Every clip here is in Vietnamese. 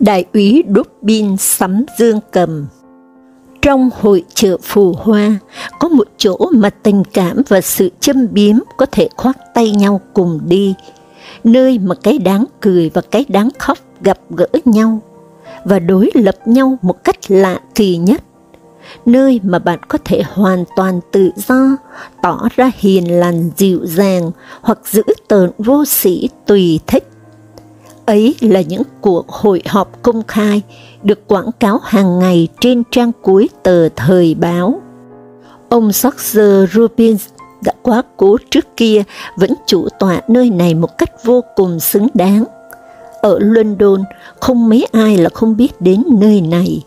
Đại úy đúc Dobbin sắm dương cầm. Trong hội chợ phù hoa, có một chỗ mà tình cảm và sự châm biếm có thể khoác tay nhau cùng đi, nơi mà cái đáng cười và cái đáng khóc gặp gỡ nhau, và đối lập nhau một cách lạ kỳ nhất. Nơi mà bạn có thể hoàn toàn tự do, tỏ ra hiền lành dịu dàng hoặc giữ tợn vô sĩ tùy thích. Ấy là những cuộc hội họp công khai được quảng cáo hàng ngày trên trang cuối tờ thời báo. Ông George Rubins đã quá cố trước kia vẫn chủ tọa nơi này một cách vô cùng xứng đáng. Ở London, không mấy ai là không biết đến nơi này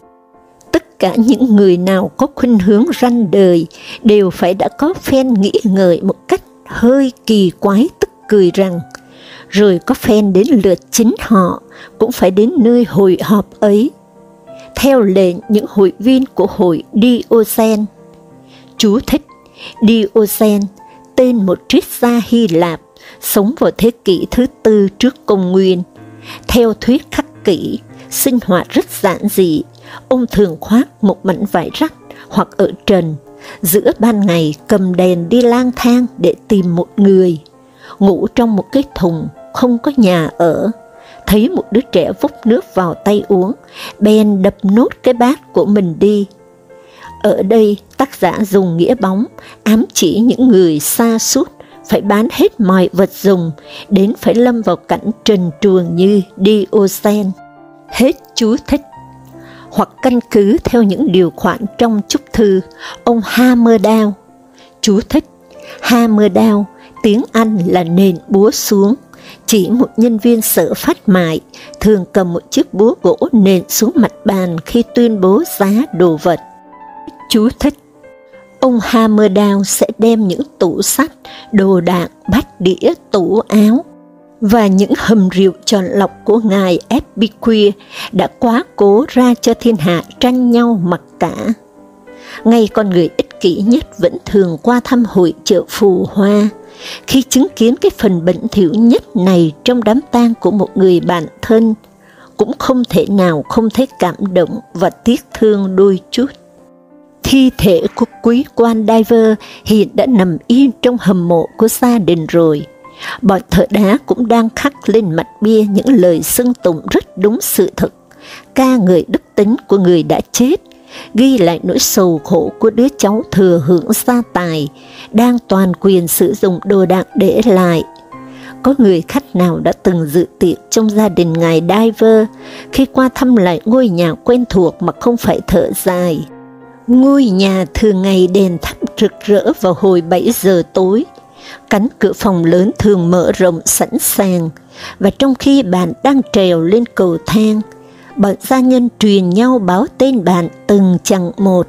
tất cả những người nào có khuynh hướng ranh đời đều phải đã có phen nghĩ ngợi một cách hơi kỳ quái tức cười rằng, rồi có phen đến lượt chính họ cũng phải đến nơi hội họp ấy. Theo lệnh những hội viên của hội Diosen, chú thích Diosen, tên một triết gia Hy Lạp, sống vào thế kỷ thứ tư trước công nguyên. Theo thuyết khắc kỷ, sinh hoạt rất giản dị, ông thường khoác một mảnh vải rách hoặc ở trần, giữa ban ngày cầm đèn đi lang thang để tìm một người, ngủ trong một cái thùng, không có nhà ở. Thấy một đứa trẻ vốc nước vào tay uống, bèn đập nốt cái bát của mình đi. Ở đây, tác giả dùng nghĩa bóng, ám chỉ những người xa suốt, phải bán hết mọi vật dùng, đến phải lâm vào cảnh trần truồng như Diosen. Hết chú thích hoặc căn cứ theo những điều khoản trong chúc thư ông Hammerdao. Chú thích Hammerdao, tiếng Anh là nền búa xuống, chỉ một nhân viên sở phát mại thường cầm một chiếc búa gỗ nền xuống mặt bàn khi tuyên bố giá đồ vật. Chú thích Ông Hammerdown sẽ đem những tủ sách, đồ đạc, bát đĩa, tủ áo, và những hầm rượu tròn lọc của ngài Epicure đã quá cố ra cho thiên hạ tranh nhau mặc cả. Ngay con người ích kỷ nhất vẫn thường qua thăm hội chợ phù hoa, khi chứng kiến cái phần bẩn thỉu nhất này trong đám tang của một người bạn thân, cũng không thể nào không thấy cảm động và tiếc thương đôi chút. Thi thể của quý quan Diver hiện đã nằm yên trong hầm mộ của gia đình rồi Bọn thợ đá cũng đang khắc lên mặt bia những lời xưng tụng rất đúng sự thật, ca người đức tính của người đã chết, ghi lại nỗi sầu khổ của đứa cháu thừa hưởng gia tài, đang toàn quyền sử dụng đồ đạc để lại. Có người khách nào đã từng dự tiệc trong gia đình ngài Diver khi qua thăm lại ngôi nhà quen thuộc mà không phải thở dài. Ngôi nhà thường ngày đèn thắp rực rỡ vào hồi 7 giờ tối, cánh cửa phòng lớn thường mở rộng sẵn sàng, và trong khi bạn đang trèo lên cầu thang, bọn gia nhân truyền nhau báo tên bạn từng chẳng một,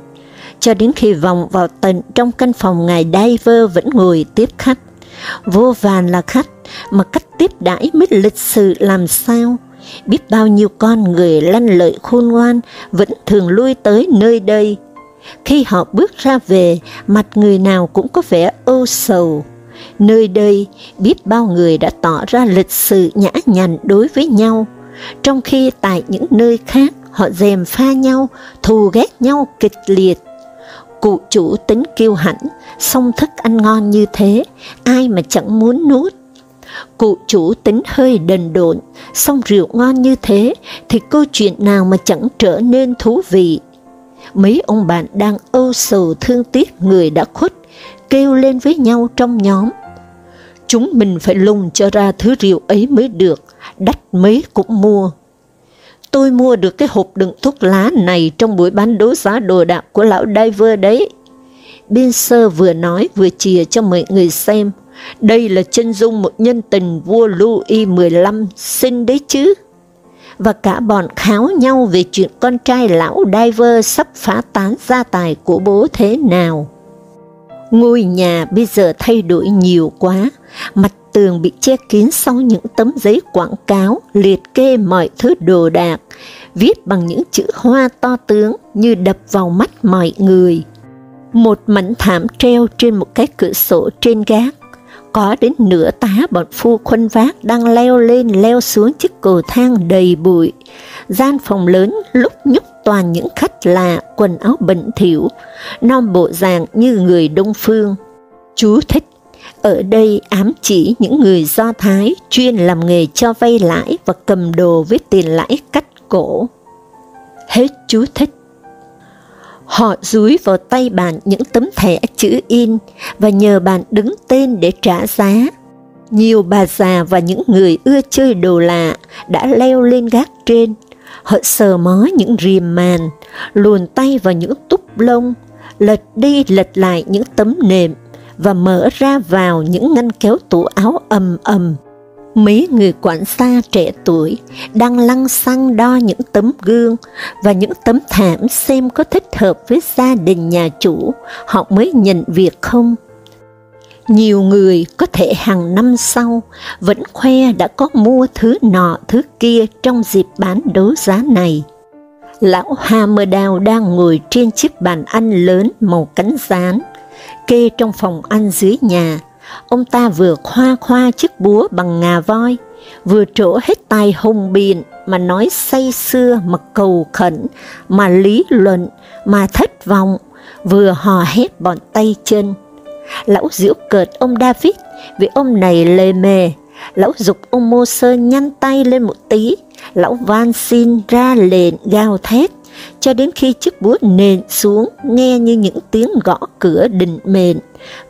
cho đến khi vòng vào tận trong căn phòng ngài Diver vẫn ngồi tiếp khách. Vô vàn là khách, mà cách tiếp đãi mới lịch sự làm sao, biết bao nhiêu con người lanh lợi khôn ngoan vẫn thường lui tới nơi đây. Khi họ bước ra về, mặt người nào cũng có vẻ âu sầu, Nơi đây, biết bao người đã tỏ ra lịch sự nhã nhặn đối với nhau, trong khi tại những nơi khác họ dèm pha nhau, thù ghét nhau kịch liệt. Cụ chủ tính kiêu hãnh, song thức ăn ngon như thế, ai mà chẳng muốn nuốt. Cụ chủ tính hơi đần độn, song rượu ngon như thế, thì câu chuyện nào mà chẳng trở nên thú vị. Mấy ông bạn đang âu sầu thương tiếc người đã khuất, kêu lên với nhau trong nhóm. Chúng mình phải lùng cho ra thứ rượu ấy mới được, đắt mấy cũng mua. Tôi mua được cái hộp đựng thuốc lá này trong buổi bán đấu giá đồ đạc của lão Diver đấy. Biên sơ vừa nói vừa chìa cho mọi người xem. Đây là chân dung một nhân tình vua Louis XV xin đấy chứ. và cả bọn kháo nhau về chuyện con trai lão Diver sắp phá tán gia tài của bố thế nào. Ngôi nhà bây giờ thay đổi nhiều quá, mặt tường bị che kín sau những tấm giấy quảng cáo liệt kê mọi thứ đồ đạc, viết bằng những chữ hoa to tướng như đập vào mắt mọi người. Một mảnh thảm treo trên một cái cửa sổ trên gác, có đến nửa tá bọn phu khuân vác đang leo lên leo xuống chiếc cầu thang đầy bụi. Gian phòng lớn lúc nhúc toàn những khách lạ, quần áo bẩn thỉu, non bộ dạng như người Đông Phương. Chú thích ở đây ám chỉ những người Do Thái chuyên làm nghề cho vay lãi và cầm đồ với tiền lãi cắt cổ. Hết chú thích. Họ dúi vào tay bạn những tấm thẻ chữ in và nhờ bạn đứng tên để trả giá. Nhiều bà già và những người ưa chơi đồ lạ đã leo lên gác trên. Họ sờ mó những rìm màn, luồn tay vào những túp lông, lật đi lật lại những tấm nệm và mở ra vào những ngăn kéo tủ áo ầm ầm. Mấy người quản xa trẻ tuổi đang lăng xăng đo những tấm gương và những tấm thảm xem có thích hợp với gia đình nhà chủ, họ mới nhận việc không. Nhiều người có thể hàng năm sau vẫn khoe đã có mua thứ nọ thứ kia trong dịp bán đấu giá này. Lão Hammerdao đang ngồi trên chiếc bàn ăn lớn màu cánh rán, kê trong phòng ăn dưới nhà, ông ta vừa khoa khoa chiếc búa bằng ngà voi, vừa trổ hết tài hùng biện mà nói say xưa mà cầu khẩn, mà lý luận, mà thất vọng, vừa hò hét bọn tay chân. Lão diễu cợt ông David vì ông này lề mề, lão dục ông mô sơ nhăn tay lên một tí, lão van xin ra lệnh gào thét, cho đến khi chiếc búa nền xuống nghe như những tiếng gõ cửa định mệnh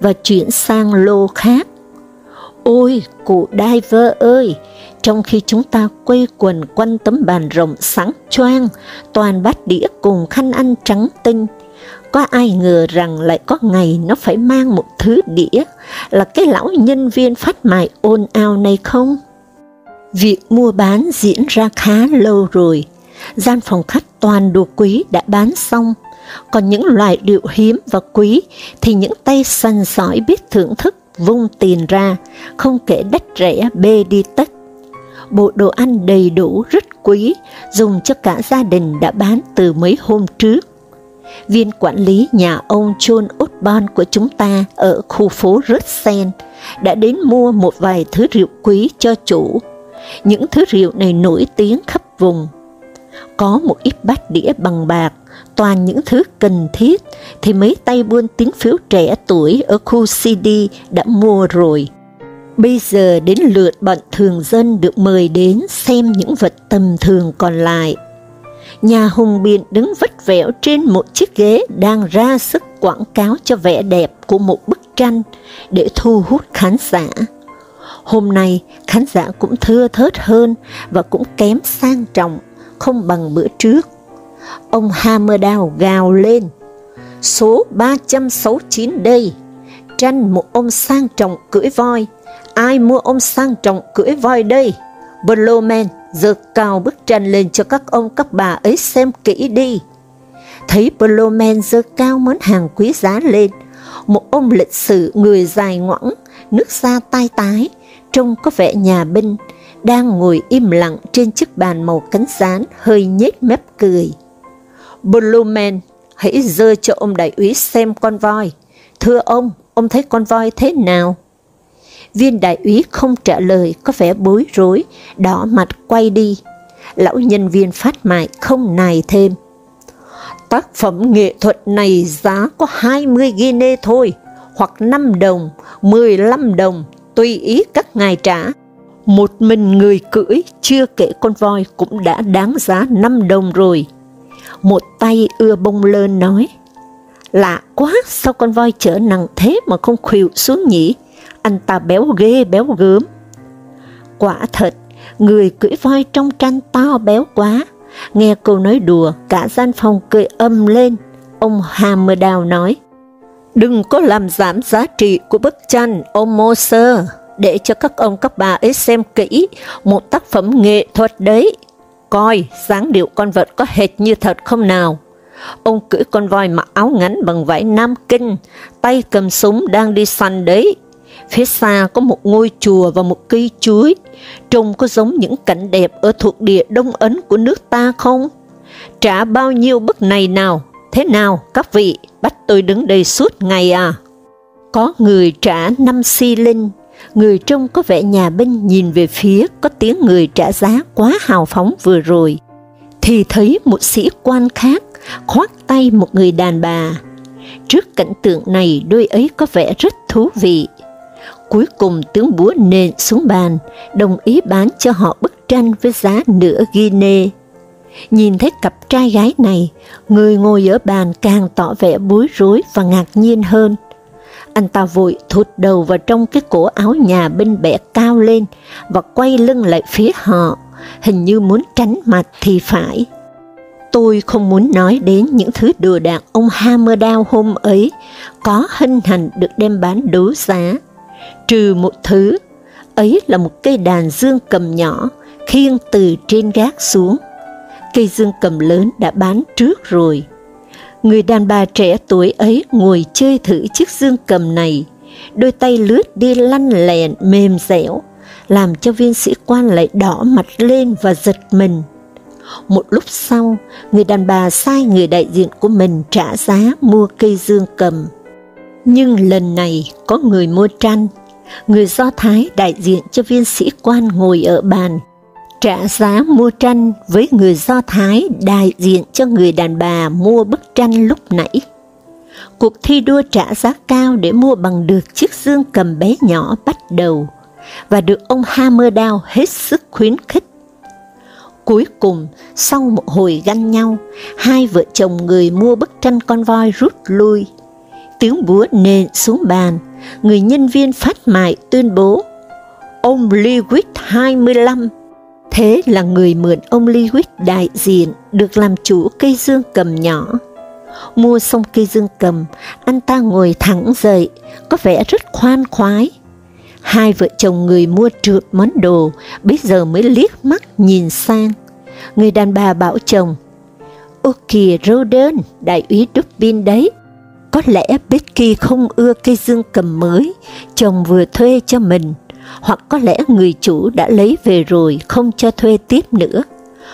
và chuyển sang lô khác. Ôi, cụ Diver ơi! Trong khi chúng ta quây quần quanh tấm bàn rộng sáng choang, toàn bát đĩa cùng khăn ăn trắng tinh, có ai ngờ rằng lại có ngày nó phải mang một thứ đĩa là cái lão nhân viên phát mại ôn ao này không? Việc mua bán diễn ra khá lâu rồi, gian phòng khách toàn đồ quý đã bán xong, còn những loại rượu hiếm và quý thì những tay săn sỏi biết thưởng thức vung tiền ra, không kể đắt rẻ bê đi tất. Bộ đồ ăn đầy đủ rất quý, dùng cho cả gia đình đã bán từ mấy hôm trước. Viên quản lý nhà ông John Osborne của chúng ta ở khu phố Russell đã đến mua một vài thứ rượu quý cho chủ. Những thứ rượu này nổi tiếng khắp vùng có một ít bát đĩa bằng bạc, toàn những thứ cần thiết, thì mấy tay buôn tín phiếu trẻ tuổi ở khu CD đã mua rồi. Bây giờ đến lượt bọn thường dân được mời đến xem những vật tầm thường còn lại. Nhà hùng biện đứng vất vẻo trên một chiếc ghế đang ra sức quảng cáo cho vẻ đẹp của một bức tranh để thu hút khán giả. Hôm nay, khán giả cũng thưa thớt hơn và cũng kém sang trọng không bằng bữa trước. Ông Hammerdao gào lên, số 369 đây, tranh một ông sang trọng cưỡi voi, ai mua ông sang trọng cưỡi voi đây? Blowman giơ cao bức tranh lên cho các ông các bà ấy xem kỹ đi. Thấy Blowman giơ cao món hàng quý giá lên, một ông lịch sử người dài ngoẵng, nước da tai tái, trông có vẻ nhà binh, đang ngồi im lặng trên chiếc bàn màu cánh rán hơi nhếch mép cười. Blumen, hãy dơ cho ông đại úy xem con voi. Thưa ông, ông thấy con voi thế nào? Viên đại úy không trả lời, có vẻ bối rối, đỏ mặt quay đi. Lão nhân viên phát mại không nài thêm. Tác phẩm nghệ thuật này giá có 20 guinea thôi, hoặc 5 đồng, 15 đồng, tùy ý các ngài trả. Một mình người cưỡi, chưa kể con voi cũng đã đáng giá 5 đồng rồi. Một tay ưa bông lơn nói, Lạ quá, sao con voi chở nặng thế mà không khuỵu xuống nhỉ? Anh ta béo ghê béo gớm. Quả thật, người cưỡi voi trong tranh to béo quá. Nghe câu nói đùa, cả gian phòng cười âm lên. Ông Hammerdao nói, Đừng có làm giảm giá trị của bức tranh, ông Moser để cho các ông các bà ấy xem kỹ một tác phẩm nghệ thuật đấy. coi dáng điệu con vật có hệt như thật không nào. Ông cưỡi con voi mặc áo ngắn bằng vải Nam Kinh, tay cầm súng đang đi săn đấy. Phía xa có một ngôi chùa và một cây chuối, trông có giống những cảnh đẹp ở thuộc địa Đông Ấn của nước ta không? Trả bao nhiêu bức này nào? Thế nào, các vị, bắt tôi đứng đây suốt ngày à? Có người trả năm si linh, người trông có vẻ nhà binh nhìn về phía có tiếng người trả giá quá hào phóng vừa rồi, thì thấy một sĩ quan khác khoác tay một người đàn bà. Trước cảnh tượng này đôi ấy có vẻ rất thú vị. Cuối cùng tướng búa nện xuống bàn, đồng ý bán cho họ bức tranh với giá nửa guinea. Nhìn thấy cặp trai gái này, người ngồi ở bàn càng tỏ vẻ bối rối và ngạc nhiên hơn. Anh ta vội thụt đầu vào trong cái cổ áo nhà bên bẻ cao lên và quay lưng lại phía họ, hình như muốn tránh mặt thì phải. Tôi không muốn nói đến những thứ đùa đạc ông Hammerdao hôm ấy có hình hành được đem bán đấu giá, trừ một thứ, ấy là một cây đàn dương cầm nhỏ khiêng từ trên gác xuống. Cây dương cầm lớn đã bán trước rồi. Người đàn bà trẻ tuổi ấy ngồi chơi thử chiếc dương cầm này, đôi tay lướt đi lăn lẹn mềm dẻo, làm cho viên sĩ quan lại đỏ mặt lên và giật mình. Một lúc sau, người đàn bà sai người đại diện của mình trả giá mua cây dương cầm. Nhưng lần này có người mua tranh, người Do Thái đại diện cho viên sĩ quan ngồi ở bàn, trả giá mua tranh với người Do Thái đại diện cho người đàn bà mua bức tranh lúc nãy. Cuộc thi đua trả giá cao để mua bằng được chiếc dương cầm bé nhỏ bắt đầu, và được ông Hammerdao hết sức khuyến khích. Cuối cùng, sau một hồi ganh nhau, hai vợ chồng người mua bức tranh con voi rút lui. Tiếng búa nện xuống bàn, người nhân viên phát mại tuyên bố, ông Lewis 25. Thế là người mượn ông Lewis đại diện được làm chủ cây dương cầm nhỏ. Mua xong cây dương cầm, anh ta ngồi thẳng dậy, có vẻ rất khoan khoái. Hai vợ chồng người mua trượt món đồ, bây giờ mới liếc mắt nhìn sang người đàn bà bảo chồng, Ô kìa Roden, đại úy Dubin đấy, có lẽ Becky không ưa cây dương cầm mới, chồng vừa thuê cho mình, hoặc có lẽ người chủ đã lấy về rồi không cho thuê tiếp nữa,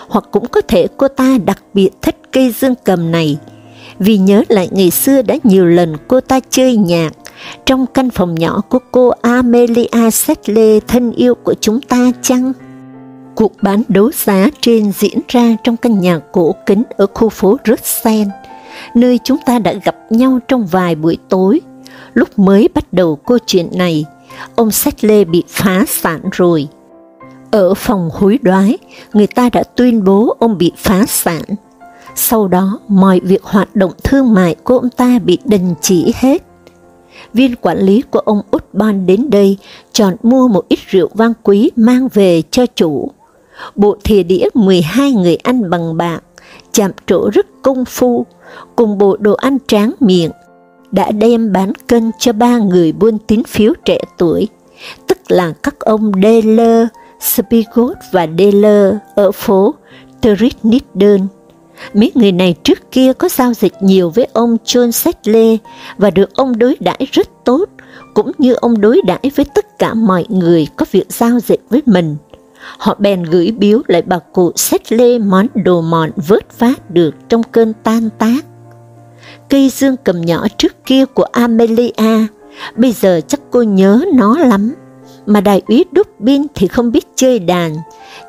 hoặc cũng có thể cô ta đặc biệt thích cây dương cầm này, vì nhớ lại ngày xưa đã nhiều lần cô ta chơi nhạc trong căn phòng nhỏ của cô Amelia Sedley thân yêu của chúng ta chăng? Cuộc bán đấu giá trên diễn ra trong căn nhà cổ kính ở khu phố Russell, nơi chúng ta đã gặp nhau trong vài buổi tối. Lúc mới bắt đầu câu chuyện này, ông Settle bị phá sản rồi. Ở phòng hối đoái, người ta đã tuyên bố ông bị phá sản. Sau đó, mọi việc hoạt động thương mại của ông ta bị đình chỉ hết. Viên quản lý của ông út ban đến đây chọn mua một ít rượu vang quý mang về cho chủ bộ thìa đĩa 12 người ăn bằng bạc, chạm trổ rất công phu, cùng bộ đồ ăn tráng miệng, đã đem bán cân cho ba người buôn tín phiếu trẻ tuổi, tức là các ông Deller, Spigot và Deller ở phố Trinidad. Mấy người này trước kia có giao dịch nhiều với ông John Sedley và được ông đối đãi rất tốt, cũng như ông đối đãi với tất cả mọi người có việc giao dịch với mình họ bèn gửi biếu lại bà cụ Sedley món đồ mòn vớt vát được trong cơn tan tác. Cây dương cầm nhỏ trước kia của Amelia, bây giờ chắc cô nhớ nó lắm, mà đại úy Dubin thì không biết chơi đàn,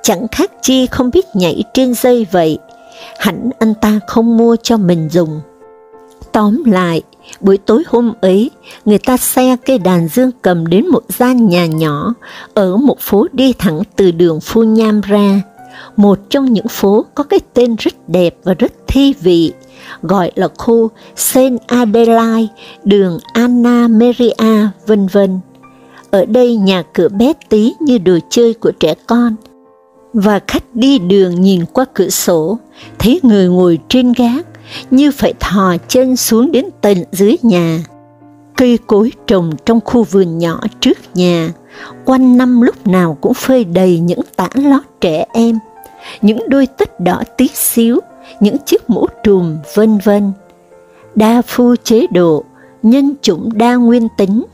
chẳng khác chi không biết nhảy trên dây vậy, hẳn anh ta không mua cho mình dùng. Tóm lại, buổi tối hôm ấy, người ta xe cây đàn dương cầm đến một gian nhà nhỏ ở một phố đi thẳng từ đường Phu Nham ra, một trong những phố có cái tên rất đẹp và rất thi vị, gọi là khu Saint Adelaide, đường Anna Maria, vân vân. Ở đây nhà cửa bé tí như đồ chơi của trẻ con, và khách đi đường nhìn qua cửa sổ, thấy người ngồi trên gác, như phải thò chân xuống đến tận dưới nhà. Cây cối trồng trong khu vườn nhỏ trước nhà, quanh năm lúc nào cũng phơi đầy những tã lót trẻ em. những đôi tất đỏ tí xíu, những chiếc mũ trùm vân vân. Đa phu chế độ, nhân chủng đa nguyên tính,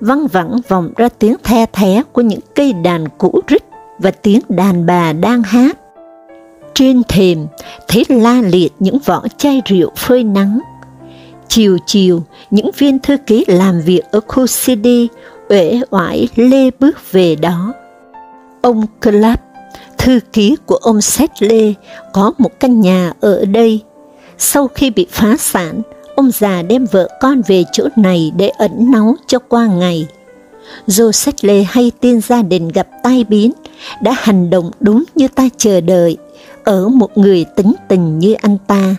văng vẳng vọng ra tiếng the thé của những cây đàn cũ rích và tiếng đàn bà đang hát. Trên thềm, thấy la liệt những vỏ chai rượu phơi nắng. Chiều chiều, những viên thư ký làm việc ở khu CD uể oải lê bước về đó. Ông Club, thư ký của ông Sedley, có một căn nhà ở đây. Sau khi bị phá sản, ông già đem vợ con về chỗ này để ẩn náu cho qua ngày. Joseph Lê hay tin gia đình gặp tai biến, đã hành động đúng như ta chờ đợi, ở một người tính tình như anh ta.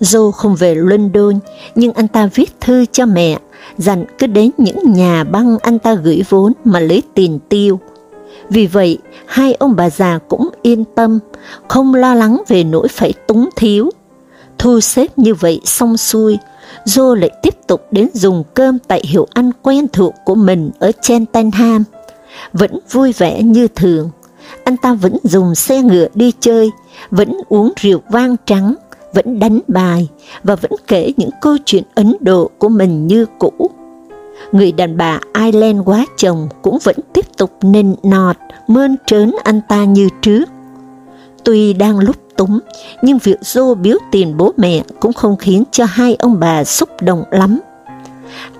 Joe không về London, nhưng anh ta viết thư cho mẹ, dặn cứ đến những nhà băng anh ta gửi vốn mà lấy tiền tiêu. Vì vậy, hai ông bà già cũng yên tâm, không lo lắng về nỗi phải túng thiếu. Thu xếp như vậy xong xuôi, Joe lại tiếp tục đến dùng cơm tại hiệu ăn quen thuộc của mình ở Cheltenham. Vẫn vui vẻ như thường, anh ta vẫn dùng xe ngựa đi chơi, vẫn uống rượu vang trắng, vẫn đánh bài và vẫn kể những câu chuyện Ấn Độ của mình như cũ. Người đàn bà Ireland quá chồng cũng vẫn tiếp tục nịnh nọt, mơn trớn anh ta như trước. Tuy đang lúc túng, nhưng việc dô biếu tiền bố mẹ cũng không khiến cho hai ông bà xúc động lắm.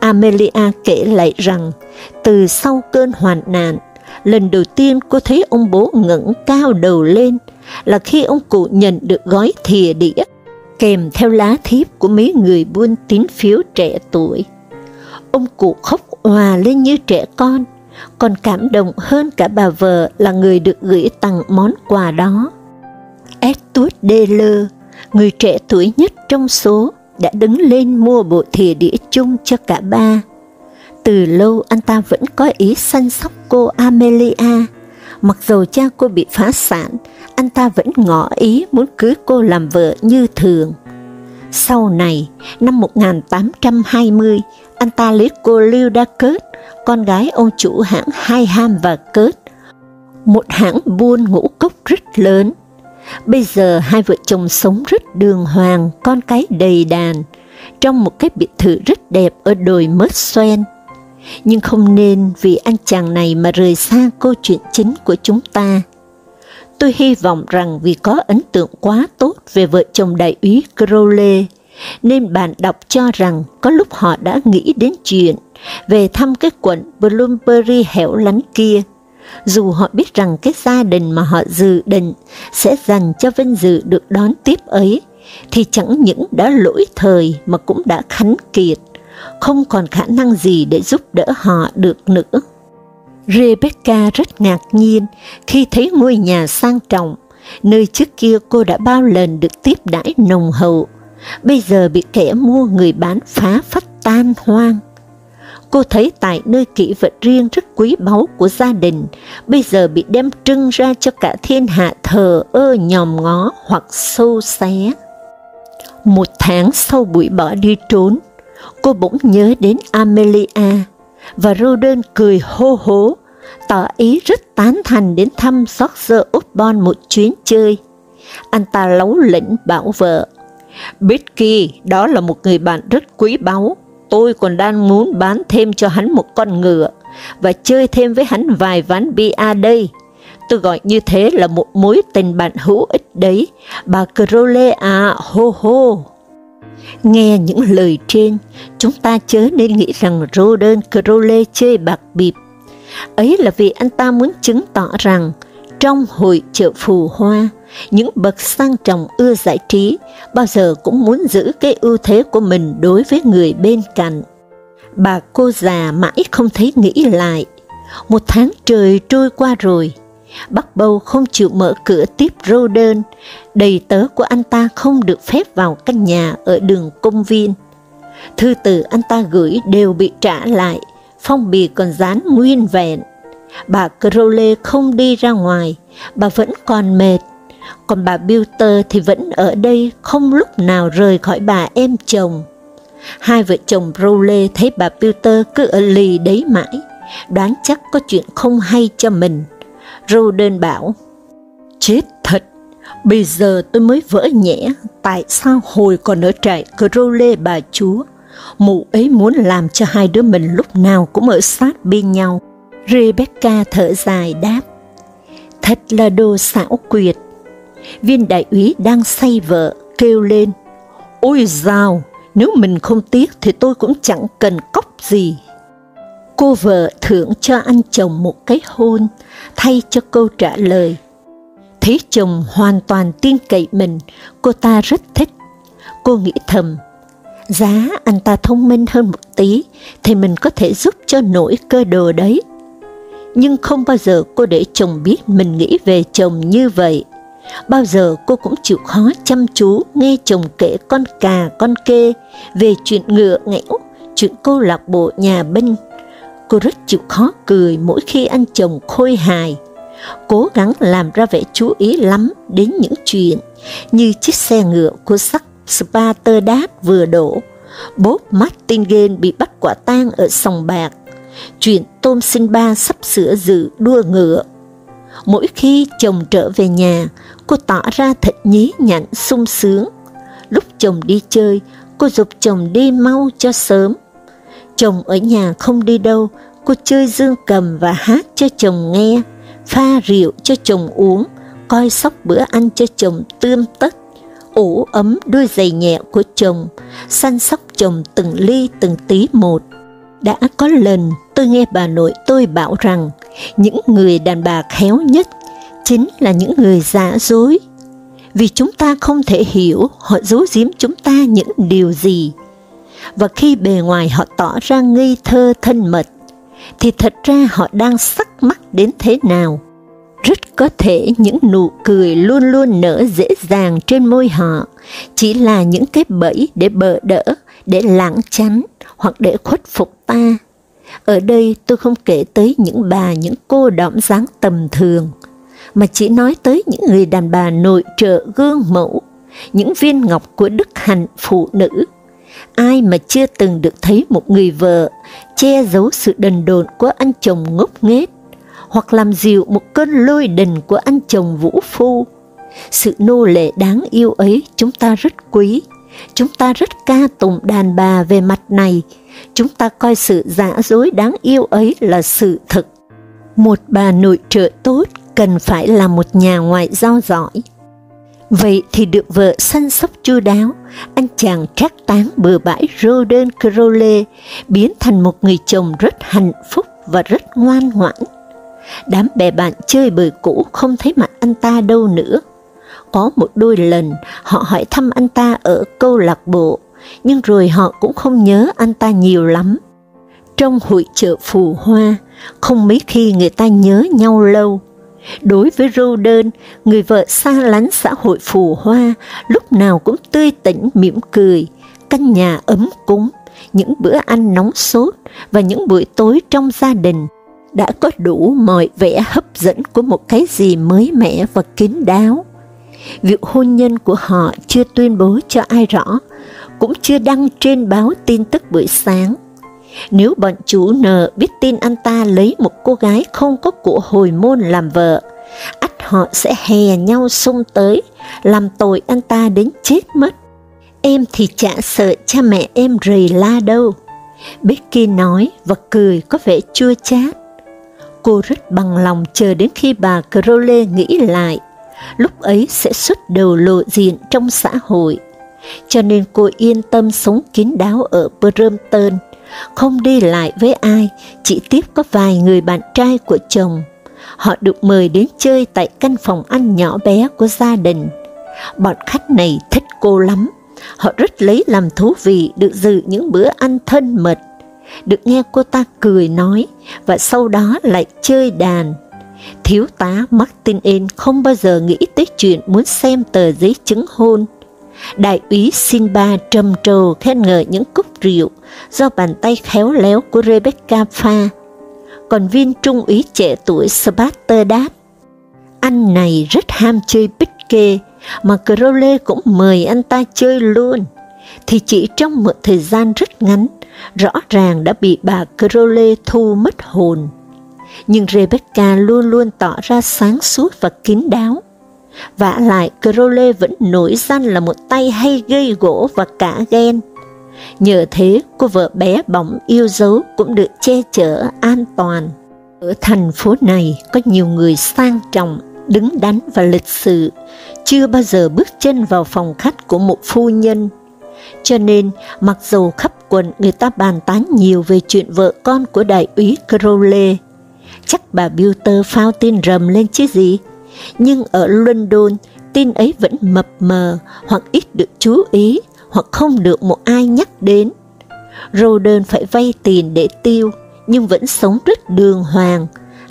Amelia kể lại rằng, từ sau cơn hoạn nạn, lần đầu tiên cô thấy ông bố ngẩng cao đầu lên là khi ông cụ nhận được gói thìa đĩa, kèm theo lá thiếp của mấy người buôn tín phiếu trẻ tuổi. Ông cụ khóc hòa lên như trẻ con, còn cảm động hơn cả bà vợ là người được gửi tặng món quà đó. Edward Deller, người trẻ tuổi nhất trong số, đã đứng lên mua bộ thìa đĩa chung cho cả ba. Từ lâu anh ta vẫn có ý săn sóc cô Amelia, mặc dù cha cô bị phá sản, anh ta vẫn ngỏ ý muốn cưới cô làm vợ như thường. Sau này, năm 1820, anh ta lấy cô Lưu Đa con gái ông chủ hãng Hai Ham và Cớt, một hãng buôn ngũ cốc rất lớn Bây giờ hai vợ chồng sống rất đường hoàng, con cái đầy đàn, trong một cái biệt thự rất đẹp ở đồi mớt xoen. Nhưng không nên vì anh chàng này mà rời xa câu chuyện chính của chúng ta. Tôi hy vọng rằng vì có ấn tượng quá tốt về vợ chồng đại úy Crowley, nên bạn đọc cho rằng có lúc họ đã nghĩ đến chuyện về thăm cái quận Bloomsbury hẻo lánh kia. Dù họ biết rằng cái gia đình mà họ dự định sẽ dành cho vinh dự được đón tiếp ấy, thì chẳng những đã lỗi thời mà cũng đã khánh kiệt, không còn khả năng gì để giúp đỡ họ được nữa. Rebecca rất ngạc nhiên khi thấy ngôi nhà sang trọng, nơi trước kia cô đã bao lần được tiếp đãi nồng hậu, bây giờ bị kẻ mua người bán phá phách tan hoang. Cô thấy tại nơi kỹ vật riêng rất quý báu của gia đình, bây giờ bị đem trưng ra cho cả thiên hạ thờ ơ nhòm ngó hoặc sâu xé. Một tháng sau buổi bỏ đi trốn, cô bỗng nhớ đến Amelia, và Roden cười hô hố, tỏ ý rất tán thành đến thăm George Osborne một chuyến chơi. Anh ta lấu lĩnh bảo vợ, Becky, đó là một người bạn rất quý báu, tôi còn đang muốn bán thêm cho hắn một con ngựa, và chơi thêm với hắn vài ván bia đây. Tôi gọi như thế là một mối tình bạn hữu ích đấy, bà Crowley à, hô hô. Nghe những lời trên, chúng ta chớ nên nghĩ rằng Roden Crowley chơi bạc bịp. Ấy là vì anh ta muốn chứng tỏ rằng, trong hội chợ phù hoa, những bậc sang trọng ưa giải trí bao giờ cũng muốn giữ cái ưu thế của mình đối với người bên cạnh. Bà cô già mãi không thấy nghĩ lại. Một tháng trời trôi qua rồi, Bắc Bâu không chịu mở cửa tiếp rô đơn, đầy tớ của anh ta không được phép vào căn nhà ở đường công viên. Thư từ anh ta gửi đều bị trả lại, phong bì còn dán nguyên vẹn. Bà Crowley không đi ra ngoài, bà vẫn còn mệt, còn bà Bilter thì vẫn ở đây không lúc nào rời khỏi bà em chồng. Hai vợ chồng Rowley thấy bà Bilter cứ ở lì đấy mãi, đoán chắc có chuyện không hay cho mình. Roden bảo, chết thật, Bây giờ tôi mới vỡ nhẽ tại sao hồi còn ở trại Crowley bà chúa, mụ ấy muốn làm cho hai đứa mình lúc nào cũng ở sát bên nhau. Rebecca thở dài đáp, thật là đồ xảo quyệt. Viên đại úy đang say vợ, kêu lên, ôi dào, nếu mình không tiếc thì tôi cũng chẳng cần cốc gì. Cô vợ thưởng cho anh chồng một cái hôn, thay cho câu trả lời. Thấy chồng hoàn toàn tin cậy mình, cô ta rất thích. Cô nghĩ thầm, giá anh ta thông minh hơn một tí, thì mình có thể giúp cho nổi cơ đồ đấy. Nhưng không bao giờ cô để chồng biết mình nghĩ về chồng như vậy. Bao giờ cô cũng chịu khó chăm chú nghe chồng kể con cà con kê về chuyện ngựa nghẽo, chuyện cô lạc bộ nhà binh. Cô rất chịu khó cười mỗi khi anh chồng khôi hài, cố gắng làm ra vẻ chú ý lắm đến những chuyện như chiếc xe ngựa của sắc Spartadat vừa đổ, Bob Martingale bị bắt quả tang ở sòng bạc, chuyện Tom Sinba sắp sửa dự đua ngựa. Mỗi khi chồng trở về nhà, cô tỏ ra thật nhí nhặn sung sướng. Lúc chồng đi chơi, cô dục chồng đi mau cho sớm. Chồng ở nhà không đi đâu, cô chơi dương cầm và hát cho chồng nghe, pha rượu cho chồng uống, coi sóc bữa ăn cho chồng tươm tất, ủ ấm đôi giày nhẹ của chồng, săn sóc chồng từng ly từng tí một. Đã có lần tôi nghe bà nội tôi bảo rằng những người đàn bà khéo nhất chính là những người giả dối, vì chúng ta không thể hiểu họ giấu giếm chúng ta những điều gì. Và khi bề ngoài họ tỏ ra ngây thơ thân mật, thì thật ra họ đang sắc mắt đến thế nào. Rất có thể những nụ cười luôn luôn nở dễ dàng trên môi họ, chỉ là những cái bẫy để bợ đỡ, để lãng tránh hoặc để khuất phục ta. Ở đây tôi không kể tới những bà, những cô đỏm dáng tầm thường, mà chỉ nói tới những người đàn bà nội trợ gương mẫu, những viên ngọc của đức hạnh phụ nữ. Ai mà chưa từng được thấy một người vợ che giấu sự đần độn của anh chồng ngốc nghếch, hoặc làm dịu một cơn lôi đình của anh chồng vũ phu. Sự nô lệ đáng yêu ấy chúng ta rất quý, chúng ta rất ca tụng đàn bà về mặt này, chúng ta coi sự giả dối đáng yêu ấy là sự thực. Một bà nội trợ tốt cần phải là một nhà ngoại giao giỏi. Vậy thì được vợ săn sóc chu đáo, anh chàng trác tán bừa bãi Roden Crowley biến thành một người chồng rất hạnh phúc và rất ngoan ngoãn. Đám bè bạn chơi bời cũ không thấy mặt anh ta đâu nữa. Có một đôi lần họ hỏi thăm anh ta ở câu lạc bộ, nhưng rồi họ cũng không nhớ anh ta nhiều lắm. Trong hội chợ phù hoa, không mấy khi người ta nhớ nhau lâu. Đối với Roden, người vợ xa lánh xã hội phù hoa, lúc nào cũng tươi tỉnh mỉm cười, căn nhà ấm cúng, những bữa ăn nóng sốt và những buổi tối trong gia đình đã có đủ mọi vẻ hấp dẫn của một cái gì mới mẻ và kín đáo. Việc hôn nhân của họ chưa tuyên bố cho ai rõ, cũng chưa đăng trên báo tin tức buổi sáng. Nếu bọn chủ nợ biết tin anh ta lấy một cô gái không có của hồi môn làm vợ, ắt họ sẽ hè nhau xông tới, làm tội anh ta đến chết mất. Em thì chả sợ cha mẹ em rầy la đâu. Becky nói và cười có vẻ chua chát. Cô rất bằng lòng chờ đến khi bà Crowley nghĩ lại, lúc ấy sẽ xuất đầu lộ diện trong xã hội. Cho nên cô yên tâm sống kín đáo ở Brompton, không đi lại với ai, chỉ tiếp có vài người bạn trai của chồng. Họ được mời đến chơi tại căn phòng ăn nhỏ bé của gia đình. Bọn khách này thích cô lắm, họ rất lấy làm thú vị được dự những bữa ăn thân mật được nghe cô ta cười nói, và sau đó lại chơi đàn. Thiếu tá Martin N không bao giờ nghĩ tới chuyện muốn xem tờ giấy chứng hôn. Đại úy Simba trầm trồ khen ngợi những cúc rượu do bàn tay khéo léo của Rebecca pha. Còn viên trung úy trẻ tuổi Sparter đáp, anh này rất ham chơi bích kê, mà Crowley cũng mời anh ta chơi luôn. Thì chỉ trong một thời gian rất ngắn, rõ ràng đã bị bà Crowley thu mất hồn. Nhưng Rebecca luôn luôn tỏ ra sáng suốt và kín đáo vả lại Crowley vẫn nổi danh là một tay hay gây gỗ và cả ghen. Nhờ thế, cô vợ bé bỏng yêu dấu cũng được che chở an toàn. Ở thành phố này có nhiều người sang trọng, đứng đắn và lịch sự, chưa bao giờ bước chân vào phòng khách của một phu nhân. Cho nên, mặc dù khắp quần người ta bàn tán nhiều về chuyện vợ con của đại úy Crowley, chắc bà Bilter phao tin rầm lên chứ gì, nhưng ở London, tin ấy vẫn mập mờ hoặc ít được chú ý hoặc không được một ai nhắc đến. Roden phải vay tiền để tiêu, nhưng vẫn sống rất đường hoàng.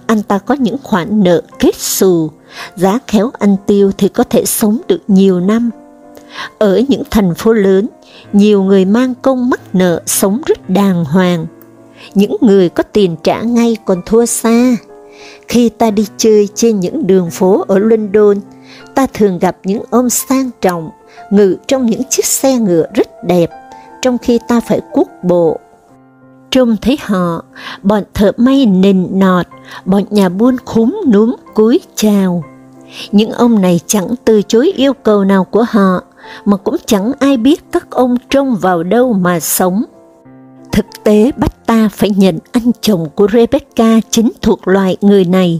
Anh ta có những khoản nợ kết xù, giá khéo ăn tiêu thì có thể sống được nhiều năm. Ở những thành phố lớn, nhiều người mang công mắc nợ sống rất đàng hoàng. Những người có tiền trả ngay còn thua xa. Khi ta đi chơi trên những đường phố ở London, ta thường gặp những ông sang trọng, ngự trong những chiếc xe ngựa rất đẹp, trong khi ta phải cuốc bộ. Trông thấy họ, bọn thợ may nền nọt, bọn nhà buôn khúm núm cúi chào. Những ông này chẳng từ chối yêu cầu nào của họ, mà cũng chẳng ai biết các ông trông vào đâu mà sống. Thực tế bắt ta phải nhận anh chồng của Rebecca chính thuộc loại người này.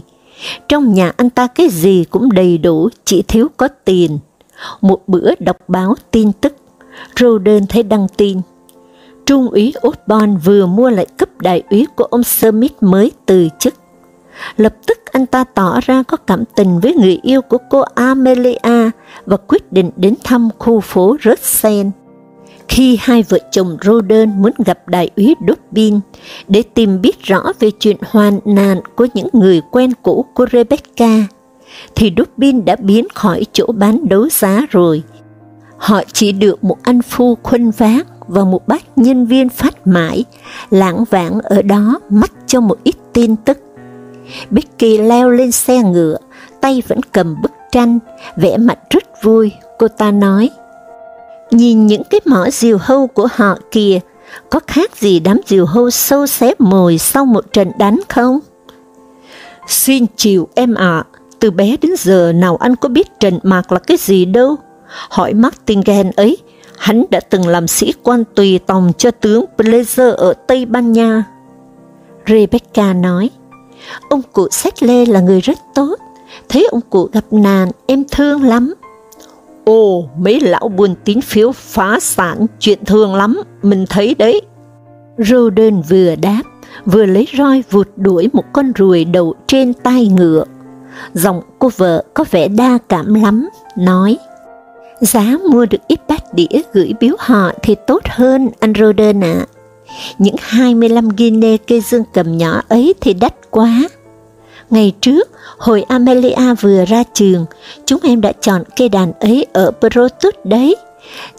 Trong nhà anh ta cái gì cũng đầy đủ, chỉ thiếu có tiền. Một bữa đọc báo tin tức, Roden thấy đăng tin. Trung úy Osborne vừa mua lại cấp đại úy của ông Smith mới từ chức. Lập tức anh ta tỏ ra có cảm tình với người yêu của cô Amelia và quyết định đến thăm khu phố Russell. Khi hai vợ chồng Roden muốn gặp đại úy Dobbin để tìm biết rõ về chuyện hoàn nạn của những người quen cũ của Rebecca, thì Dobbin đã biến khỏi chỗ bán đấu giá rồi. Họ chỉ được một anh phu khuân vác và một bác nhân viên phát mãi, lãng vãng ở đó mắt cho một ít tin tức. Becky leo lên xe ngựa, tay vẫn cầm bức tranh, vẽ mặt rất vui, cô ta nói, Nhìn những cái mỏ diều hâu của họ kìa, có khác gì đám diều hâu sâu xếp mồi sau một trận đánh không? Xin chịu em ạ, từ bé đến giờ nào anh có biết trận mạc là cái gì đâu. Hỏi Martingen ấy, hắn đã từng làm sĩ quan tùy tòng cho tướng Blazer ở Tây Ban Nha. Rebecca nói, ông cụ Settle là người rất tốt, thấy ông cụ gặp nạn, em thương lắm. Ồ, mấy lão buôn tín phiếu phá sản, chuyện thường lắm, mình thấy đấy. Roden vừa đáp, vừa lấy roi vụt đuổi một con ruồi đầu trên tai ngựa. Giọng cô vợ có vẻ đa cảm lắm, nói, Giá mua được ít bát đĩa gửi biếu họ thì tốt hơn, anh Roden ạ. À. Những 25 guinea cây dương cầm nhỏ ấy thì đắt quá. Ngày trước, hồi Amelia vừa ra trường, chúng em đã chọn cây đàn ấy ở Protus đấy.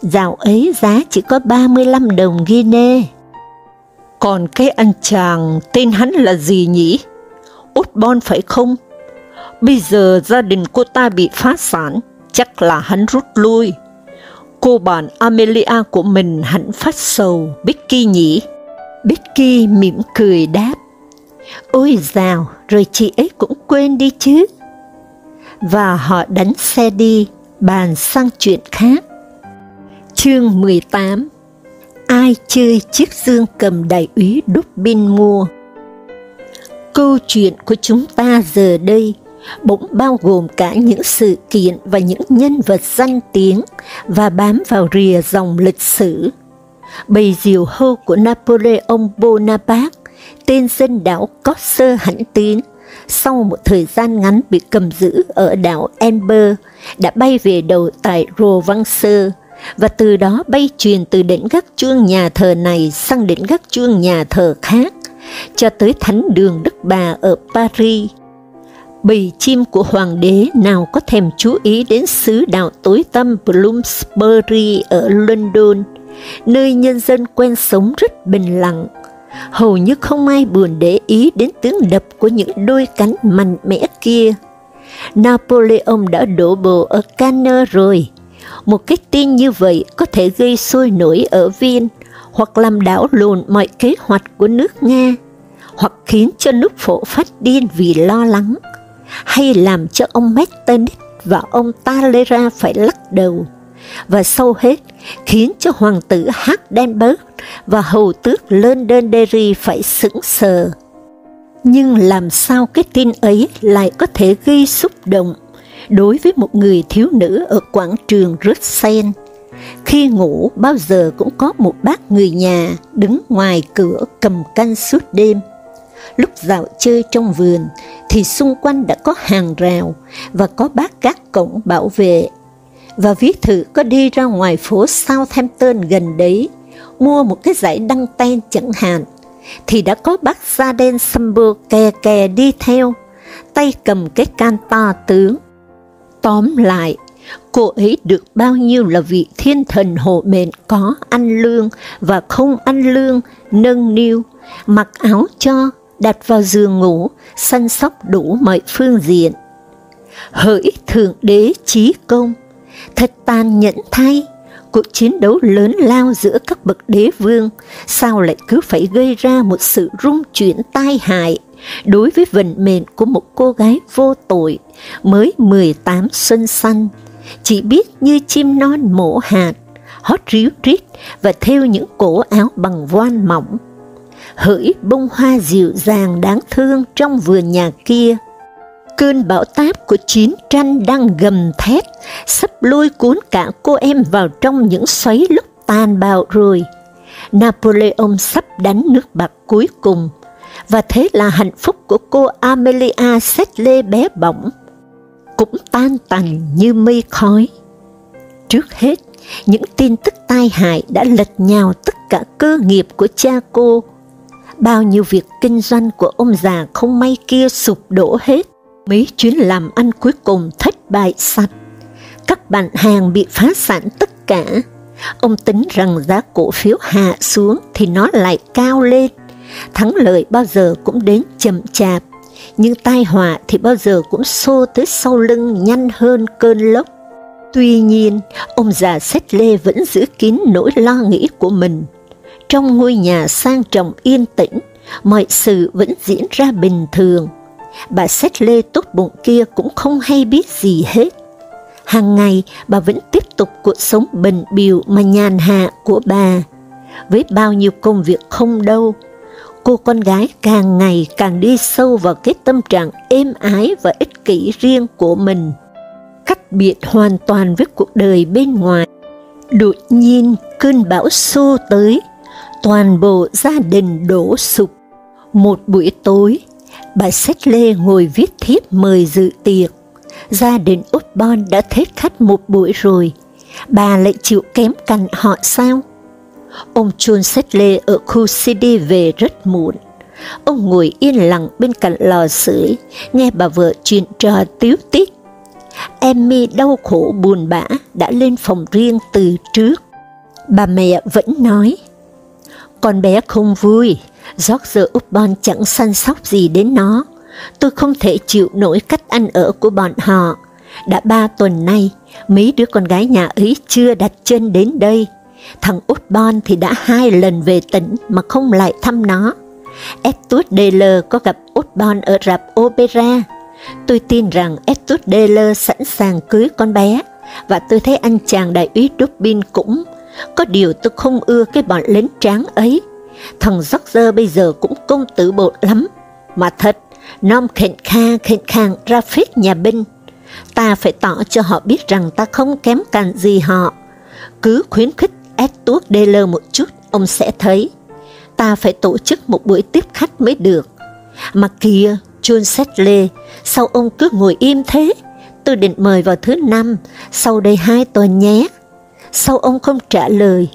Dạo ấy giá chỉ có 35 đồng guinea. Còn cái anh chàng, tên hắn là gì nhỉ? Osborne phải không? Bây giờ gia đình cô ta bị phá sản, chắc là hắn rút lui. Cô bạn Amelia của mình hẳn phát sầu, Becky nhỉ? Becky mỉm cười đáp. Ôi dào, rồi chị ấy cũng quên đi chứ. Và họ đánh xe đi, bàn sang chuyện khác. Chương 18 Ai chơi chiếc dương cầm đại úy đúc bin mua? Câu chuyện của chúng ta giờ đây bỗng bao gồm cả những sự kiện và những nhân vật danh tiếng và bám vào rìa dòng lịch sử. Bầy diều hâu của Napoleon Bonaparte tên dân đảo Corser hãnh tín, sau một thời gian ngắn bị cầm giữ ở đảo Amber, đã bay về đầu tại Rovangser, và từ đó bay truyền từ đỉnh gác chuông nhà thờ này sang đỉnh gác chuông nhà thờ khác, cho tới thánh đường Đức Bà ở Paris. Bầy chim của hoàng đế nào có thèm chú ý đến xứ đạo tối tăm Bloomsbury ở London, nơi nhân dân quen sống rất bình lặng, hầu như không ai buồn để ý đến tiếng đập của những đôi cánh mạnh mẽ kia. Napoleon đã đổ bộ ở Cannes rồi. Một cái tin như vậy có thể gây sôi nổi ở Viên, hoặc làm đảo lộn mọi kế hoạch của nước Nga, hoặc khiến cho nước phổ phát điên vì lo lắng, hay làm cho ông Metternich và ông Talera phải lắc đầu, và sâu hết, khiến cho hoàng tử Hardenberg và hầu tước Londonderry phải sững sờ. Nhưng làm sao cái tin ấy lại có thể gây xúc động đối với một người thiếu nữ ở quảng trường Russell? Khi ngủ, bao giờ cũng có một bác người nhà đứng ngoài cửa cầm canh suốt đêm. Lúc dạo chơi trong vườn, thì xung quanh đã có hàng rào và có bác các cổng bảo vệ. Và viết thử có đi ra ngoài phố Southampton gần đấy, mua một cái giải đăng ten chẳng hạn, thì đã có bác gia đen Sambo kè kè đi theo, tay cầm cái can to tướng. Tóm lại, cô ấy được bao nhiêu là vị thiên thần hộ mệnh có ăn lương và không ăn lương, nâng niu, mặc áo cho, đặt vào giường ngủ, săn sóc đủ mọi phương diện. Hỡi Thượng Đế trí công, thật tàn nhẫn thay, cuộc chiến đấu lớn lao giữa các bậc đế vương, sao lại cứ phải gây ra một sự rung chuyển tai hại? Đối với vận mệnh của một cô gái vô tội, mới 18 xuân xanh, chỉ biết như chim non mổ hạt, hót ríu rít và theo những cổ áo bằng voan mỏng. Hỡi bông hoa dịu dàng đáng thương trong vườn nhà kia, cơn bão táp của chiến tranh đang gầm thét, sắp lôi cuốn cả cô em vào trong những xoáy lúc tàn bạo rồi. Napoleon sắp đánh nước bạc cuối cùng, và thế là hạnh phúc của cô Amelia Sedley bé bỏng, cũng tan tành như mây khói. Trước hết, những tin tức tai hại đã lật nhào tất cả cơ nghiệp của cha cô. Bao nhiêu việc kinh doanh của ông già không may kia sụp đổ hết, mấy chuyến làm ăn cuối cùng thất bại sạch. Các bạn hàng bị phá sản tất cả. Ông tính rằng giá cổ phiếu hạ xuống thì nó lại cao lên. Thắng lợi bao giờ cũng đến chậm chạp, nhưng tai họa thì bao giờ cũng xô tới sau lưng nhanh hơn cơn lốc. Tuy nhiên, ông già Sách Lê vẫn giữ kín nỗi lo nghĩ của mình. Trong ngôi nhà sang trọng yên tĩnh, mọi sự vẫn diễn ra bình thường. Bà xét Lê tốt bụng kia cũng không hay biết gì hết. Hàng ngày, bà vẫn tiếp tục cuộc sống bần biểu mà nhàn hạ của bà. Với bao nhiêu công việc không đâu, cô con gái càng ngày càng đi sâu vào cái tâm trạng êm ái và ích kỷ riêng của mình, cách biệt hoàn toàn với cuộc đời bên ngoài. Đột nhiên cơn bão xô tới, toàn bộ gia đình đổ sụp. Một buổi tối, bà Sách Lê ngồi viết thiếp mời dự tiệc. Gia đình út bon đã thế khách một buổi rồi, bà lại chịu kém cạnh họ sao? Ông Chun Sách Lê ở khu CD về rất muộn. Ông ngồi yên lặng bên cạnh lò sưởi, nghe bà vợ chuyện trò tiếu tiết. Emmy đau khổ buồn bã đã lên phòng riêng từ trước. Bà mẹ vẫn nói, con bé không vui, George Upton chẳng săn sóc gì đến nó. Tôi không thể chịu nổi cách ăn ở của bọn họ. Đã ba tuần nay, mấy đứa con gái nhà ấy chưa đặt chân đến đây Thằng út Bon thì đã hai lần về tỉnh mà không lại thăm nó. Edward Deller có gặp út Bon ở rạp opera. Tôi tin rằng Edward Deller sẵn sàng cưới con bé, và tôi thấy anh chàng đại úy Dubin cũng. Có điều tôi không ưa cái bọn lính tráng ấy. Thằng George bây giờ cũng công tử bộ lắm. Mà thật, nom khệnh kha khệnh Khang ra phết nhà binh. Ta phải tỏ cho họ biết rằng ta không kém cạnh gì họ. Cứ khuyến khích ép tuốt đê lơ một chút, ông sẽ thấy. Ta phải tổ chức một buổi tiếp khách mới được. Mà kìa, John Lê, sao ông cứ ngồi im thế? Tôi định mời vào thứ năm, sau đây hai tuần nhé. Sao ông không trả lời?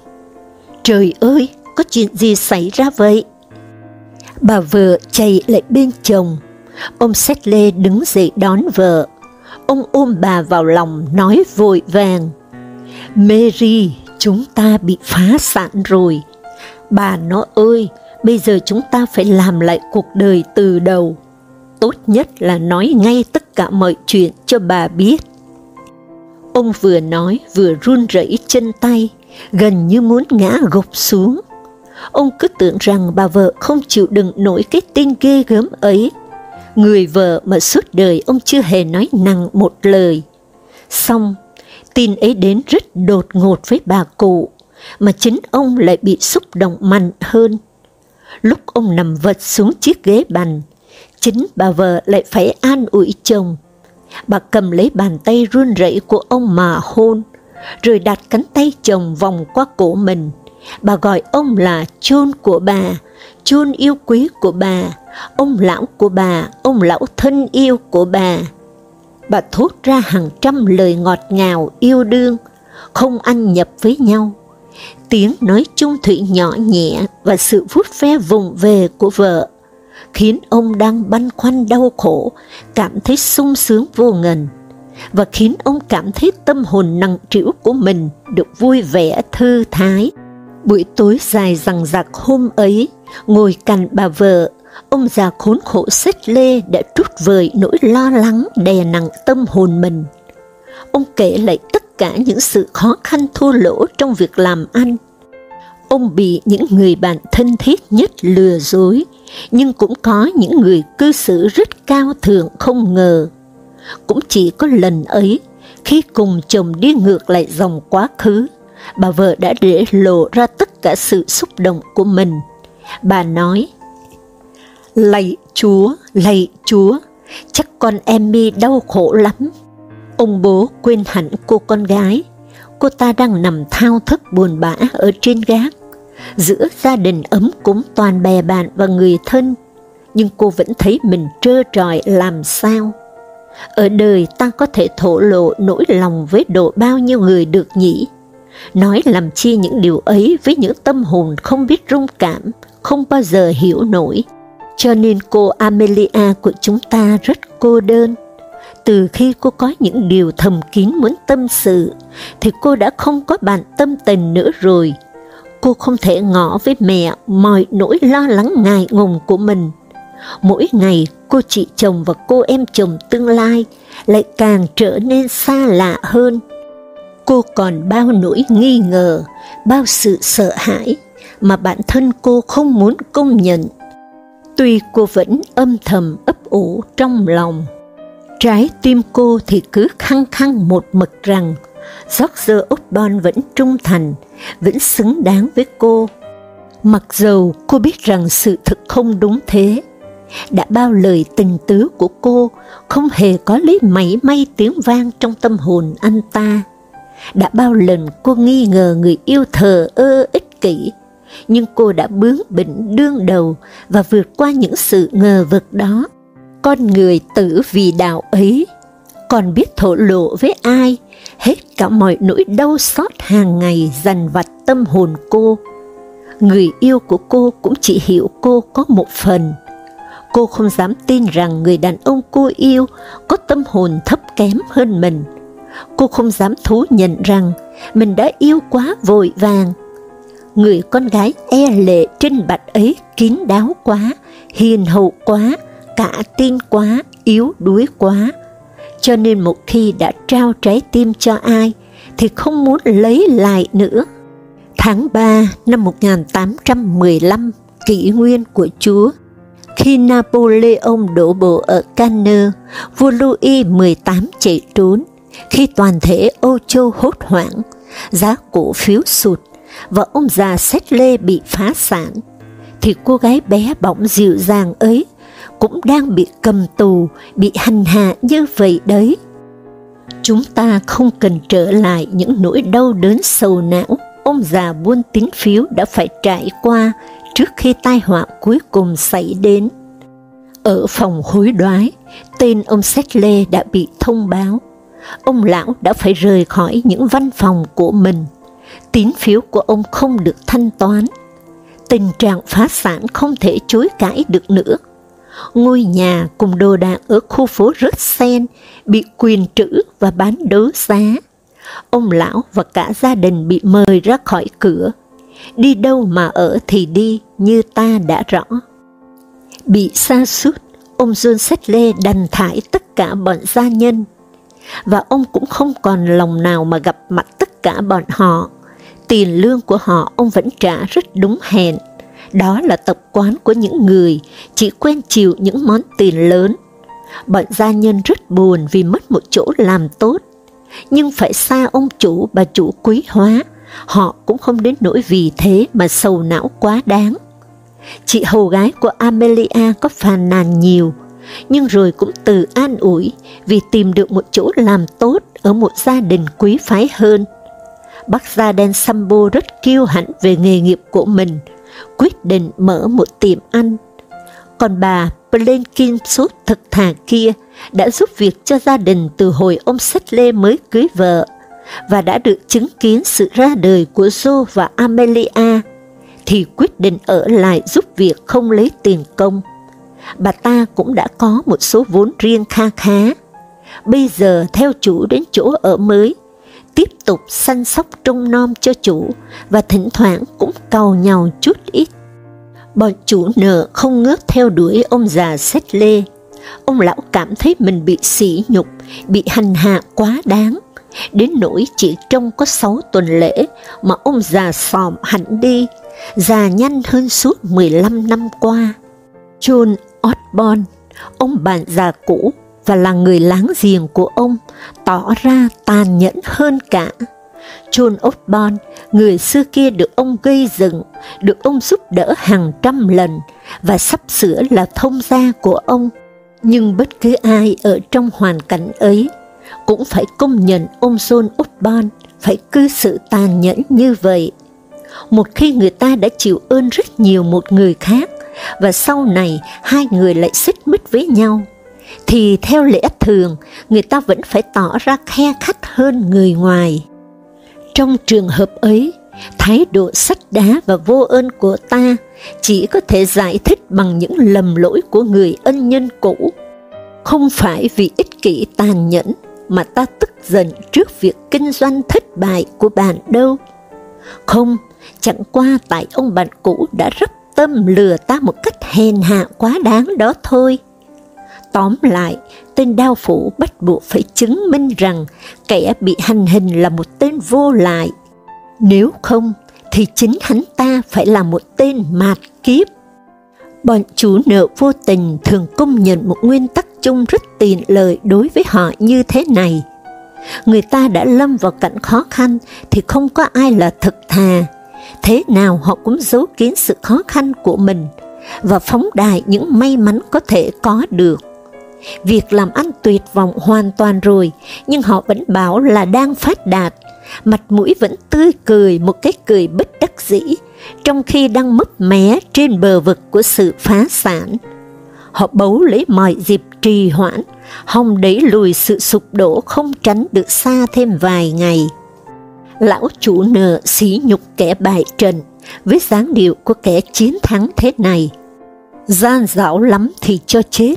Trời ơi, có chuyện gì xảy ra vậy? Bà vợ chạy lại bên chồng. Ông Sedley đứng dậy đón vợ. Ông ôm bà vào lòng nói vội vàng. Mary, chúng ta bị phá sản rồi. Bà nó ơi, bây giờ chúng ta phải làm lại cuộc đời từ đầu. Tốt nhất là nói ngay tất cả mọi chuyện cho bà biết. Ông vừa nói vừa run rẩy chân tay, gần như muốn ngã gục xuống. Ông cứ tưởng rằng bà vợ không chịu đựng nổi cái tin ghê gớm ấy. Người vợ mà suốt đời ông chưa hề nói nặng một lời. Xong, tin ấy đến rất đột ngột với bà cụ, mà chính ông lại bị xúc động mạnh hơn. Lúc ông nằm vật xuống chiếc ghế bành, chính bà vợ lại phải an ủi chồng. Bà cầm lấy bàn tay run rẩy của ông mà hôn, rồi đặt cánh tay chồng vòng qua cổ mình. Bà gọi ông là chôn của bà, chôn yêu quý của bà, ông lão của bà, ông lão thân yêu của bà. Bà thốt ra hàng trăm lời ngọt ngào yêu đương, không ăn nhập với nhau. Tiếng nói chung thủy nhỏ nhẹ và sự vút ve vùng về của vợ khiến ông đang băn khoăn đau khổ, cảm thấy sung sướng vô ngần, và khiến ông cảm thấy tâm hồn nặng trĩu của mình được vui vẻ thư thái. Buổi tối dài rằng rạc hôm ấy, ngồi cạnh bà vợ, ông già khốn khổ xích lê đã trút vời nỗi lo lắng đè nặng tâm hồn mình. Ông kể lại tất cả những sự khó khăn thua lỗ trong việc làm ăn. Ông bị những người bạn thân thiết nhất lừa dối, nhưng cũng có những người cư xử rất cao thượng không ngờ. Cũng chỉ có lần ấy, khi cùng chồng đi ngược lại dòng quá khứ, bà vợ đã để lộ ra tất cả sự xúc động của mình. Bà nói, Lạy Chúa, lạy Chúa, chắc con em mi đau khổ lắm. Ông bố quên hẳn cô con gái, cô ta đang nằm thao thức buồn bã ở trên gác, giữa gia đình ấm cúng toàn bè bạn và người thân, nhưng cô vẫn thấy mình trơ trọi làm sao. Ở đời ta có thể thổ lộ nỗi lòng với độ bao nhiêu người được nhỉ? Nói làm chi những điều ấy với những tâm hồn không biết rung cảm, không bao giờ hiểu nổi. Cho nên cô Amelia của chúng ta rất cô đơn. Từ khi cô có những điều thầm kín muốn tâm sự, thì cô đã không có bạn tâm tình nữa rồi. Cô không thể ngỏ với mẹ mọi nỗi lo lắng ngại ngùng của mình. Mỗi ngày cô chị chồng và cô em chồng tương lai lại càng trở nên xa lạ hơn cô còn bao nỗi nghi ngờ, bao sự sợ hãi mà bản thân cô không muốn công nhận. Tuy cô vẫn âm thầm ấp ủ trong lòng, trái tim cô thì cứ khăng khăng một mực rằng George Osborne vẫn trung thành, vẫn xứng đáng với cô. Mặc dầu cô biết rằng sự thực không đúng thế, đã bao lời tình tứ của cô không hề có lấy mảy may tiếng vang trong tâm hồn anh ta. Đã bao lần cô nghi ngờ người yêu thờ ơ ích kỷ, nhưng cô đã bướng bỉnh đương đầu và vượt qua những sự ngờ vực đó. Con người tử vì đạo ấy, còn biết thổ lộ với ai, hết cả mọi nỗi đau xót hàng ngày dằn vặt tâm hồn cô. Người yêu của cô cũng chỉ hiểu cô có một phần. Cô không dám tin rằng người đàn ông cô yêu có tâm hồn thấp kém hơn mình cô không dám thú nhận rằng mình đã yêu quá vội vàng. Người con gái e lệ trên bạch ấy kín đáo quá, hiền hậu quá, cả tin quá, yếu đuối quá. Cho nên một khi đã trao trái tim cho ai, thì không muốn lấy lại nữa. Tháng 3 năm 1815, kỷ nguyên của Chúa, khi Napoleon đổ bộ ở Cannes, vua Louis XVIII chạy trốn, khi toàn thể Âu Châu hốt hoảng, giá cổ phiếu sụt và ông già xét lê bị phá sản, thì cô gái bé bỏng dịu dàng ấy cũng đang bị cầm tù, bị hành hạ như vậy đấy. Chúng ta không cần trở lại những nỗi đau đớn sầu não ông già buôn tín phiếu đã phải trải qua trước khi tai họa cuối cùng xảy đến. Ở phòng hối đoái, tên ông Sách Lê đã bị thông báo ông lão đã phải rời khỏi những văn phòng của mình. Tín phiếu của ông không được thanh toán. Tình trạng phá sản không thể chối cãi được nữa. Ngôi nhà cùng đồ đạc ở khu phố rất Sen bị quyền trữ và bán đấu giá. Ông lão và cả gia đình bị mời ra khỏi cửa. Đi đâu mà ở thì đi, như ta đã rõ. Bị sa sút, ông John Sedley đành thải tất cả bọn gia nhân và ông cũng không còn lòng nào mà gặp mặt tất cả bọn họ. Tiền lương của họ ông vẫn trả rất đúng hẹn. Đó là tập quán của những người chỉ quen chịu những món tiền lớn. Bọn gia nhân rất buồn vì mất một chỗ làm tốt. nhưng phải xa ông chủ bà chủ quý hóa, họ cũng không đến nỗi vì thế mà sầu não quá đáng. Chị hầu gái của Amelia có phàn nàn nhiều, nhưng rồi cũng tự an ủi vì tìm được một chỗ làm tốt ở một gia đình quý phái hơn. Bác gia đen Sambo rất kiêu hãnh về nghề nghiệp của mình, quyết định mở một tiệm ăn. Còn bà Blenkinsut thật thà kia đã giúp việc cho gia đình từ hồi ông Settle mới cưới vợ, và đã được chứng kiến sự ra đời của Joe và Amelia, thì quyết định ở lại giúp việc không lấy tiền công. Bà ta cũng đã có một số vốn riêng kha khá. Bây giờ theo chủ đến chỗ ở mới, tiếp tục săn sóc trông nom cho chủ và thỉnh thoảng cũng cầu nhau chút ít. Bọn chủ nợ không ngớt theo đuổi ông già xét lê. Ông lão cảm thấy mình bị sỉ nhục, bị hành hạ quá đáng, đến nỗi chỉ trong có sáu tuần lễ mà ông già sòm hẳn đi, già nhanh hơn suốt 15 năm qua. John Osborne, ông bạn già cũ và là người láng giềng của ông, tỏ ra tàn nhẫn hơn cả. John Osborne, người xưa kia được ông gây dựng, được ông giúp đỡ hàng trăm lần, và sắp sửa là thông gia của ông. Nhưng bất cứ ai ở trong hoàn cảnh ấy cũng phải công nhận ông John Osborne phải cư xử tàn nhẫn như vậy. Một khi người ta đã chịu ơn rất nhiều một người khác, và sau này hai người lại xích mích với nhau, thì theo lẽ thường, người ta vẫn phải tỏ ra khe khách hơn người ngoài. Trong trường hợp ấy, thái độ sách đá và vô ơn của ta chỉ có thể giải thích bằng những lầm lỗi của người ân nhân cũ, không phải vì ích kỷ tàn nhẫn mà ta tức giận trước việc kinh doanh thất bại của bạn đâu. Không, chẳng qua tại ông bạn cũ đã rất tâm lừa ta một cách hèn hạ quá đáng đó thôi. Tóm lại, tên đao phủ bắt buộc phải chứng minh rằng kẻ bị hành hình là một tên vô lại. Nếu không, thì chính hắn ta phải là một tên mạt kiếp. Bọn chủ nợ vô tình thường công nhận một nguyên tắc chung rất tiện lợi đối với họ như thế này. Người ta đã lâm vào cảnh khó khăn thì không có ai là thật thà, thế nào họ cũng giấu kín sự khó khăn của mình và phóng đại những may mắn có thể có được. Việc làm ăn tuyệt vọng hoàn toàn rồi, nhưng họ vẫn bảo là đang phát đạt, mặt mũi vẫn tươi cười một cái cười bất đắc dĩ, trong khi đang mấp mé trên bờ vực của sự phá sản. Họ bấu lấy mọi dịp trì hoãn, hòng đẩy lùi sự sụp đổ không tránh được xa thêm vài ngày. Lão chủ nợ sỉ nhục kẻ bại trận, với dáng điệu của kẻ chiến thắng thế này. Gian dảo lắm thì cho chết,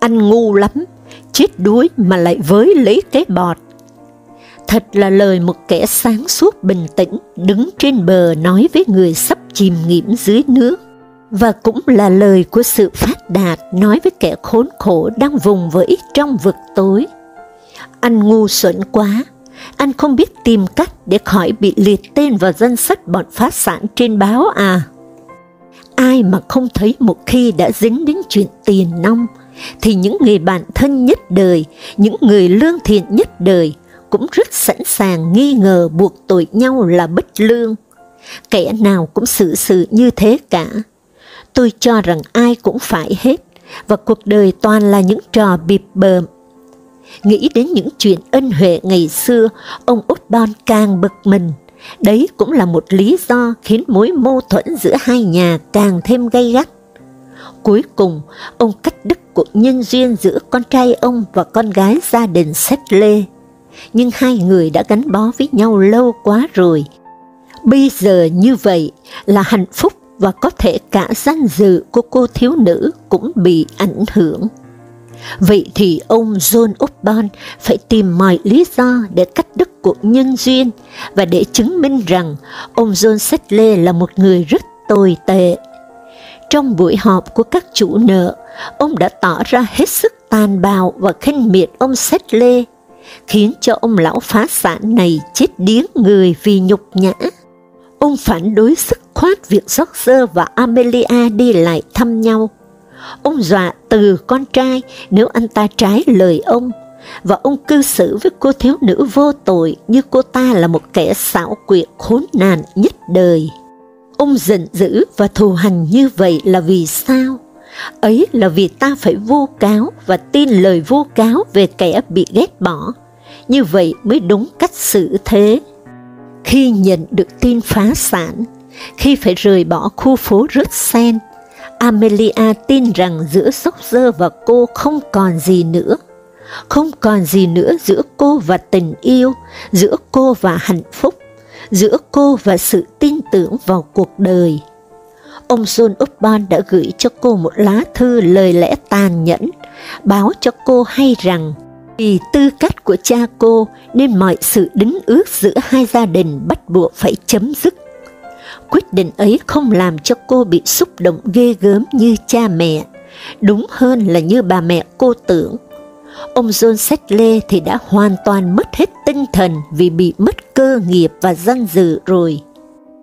anh ngu lắm, chết đuối mà lại với lấy cái bọt. Thật là lời một kẻ sáng suốt bình tĩnh đứng trên bờ nói với người sắp chìm nghiệm dưới nước, và cũng là lời của sự phát đạt nói với kẻ khốn khổ đang vùng vẫy trong vực tối. Anh ngu xuẩn quá, anh không biết tìm cách để khỏi bị liệt tên vào danh sách bọn phá sản trên báo à? Ai mà không thấy một khi đã dính đến chuyện tiền nong, thì những người bạn thân nhất đời, những người lương thiện nhất đời, cũng rất sẵn sàng nghi ngờ buộc tội nhau là bất lương. Kẻ nào cũng xử sự như thế cả. Tôi cho rằng ai cũng phải hết, và cuộc đời toàn là những trò bịp bợm. Nghĩ đến những chuyện ân huệ ngày xưa, ông Út Bon càng bực mình. Đấy cũng là một lý do khiến mối mâu thuẫn giữa hai nhà càng thêm gay gắt. Cuối cùng, ông cắt đứt cuộc nhân duyên giữa con trai ông và con gái gia đình Xét Lê. Nhưng hai người đã gắn bó với nhau lâu quá rồi. Bây giờ như vậy là hạnh phúc và có thể cả danh dự của cô thiếu nữ cũng bị ảnh hưởng. Vậy thì ông John Upton phải tìm mọi lý do để cắt đứt cuộc nhân duyên và để chứng minh rằng ông John Sedley là một người rất tồi tệ. Trong buổi họp của các chủ nợ, ông đã tỏ ra hết sức tàn bạo và khinh miệt ông Sedley, khiến cho ông lão phá sản này chết điếng người vì nhục nhã. Ông phản đối sức khoát việc George và Amelia đi lại thăm nhau. Ông dọa từ con trai nếu anh ta trái lời ông, và ông cư xử với cô thiếu nữ vô tội như cô ta là một kẻ xảo quyệt khốn nạn nhất đời. Ông giận dữ và thù hành như vậy là vì sao? Ấy là vì ta phải vô cáo và tin lời vô cáo về kẻ bị ghét bỏ. Như vậy mới đúng cách xử thế. Khi nhận được tin phá sản, khi phải rời bỏ khu phố Rutzen, Amelia tin rằng giữa sốc dơ và cô không còn gì nữa. Không còn gì nữa giữa cô và tình yêu, giữa cô và hạnh phúc, giữa cô và sự tin tưởng vào cuộc đời. Ông John Upton đã gửi cho cô một lá thư lời lẽ tàn nhẫn, báo cho cô hay rằng vì tư cách của cha cô nên mọi sự đính ước giữa hai gia đình bắt buộc phải chấm dứt. Quyết định ấy không làm cho cô bị xúc động ghê gớm như cha mẹ, đúng hơn là như bà mẹ cô tưởng. Ông John Sedley thì đã hoàn toàn mất hết tinh thần vì bị mất cơ nghiệp và danh dự rồi.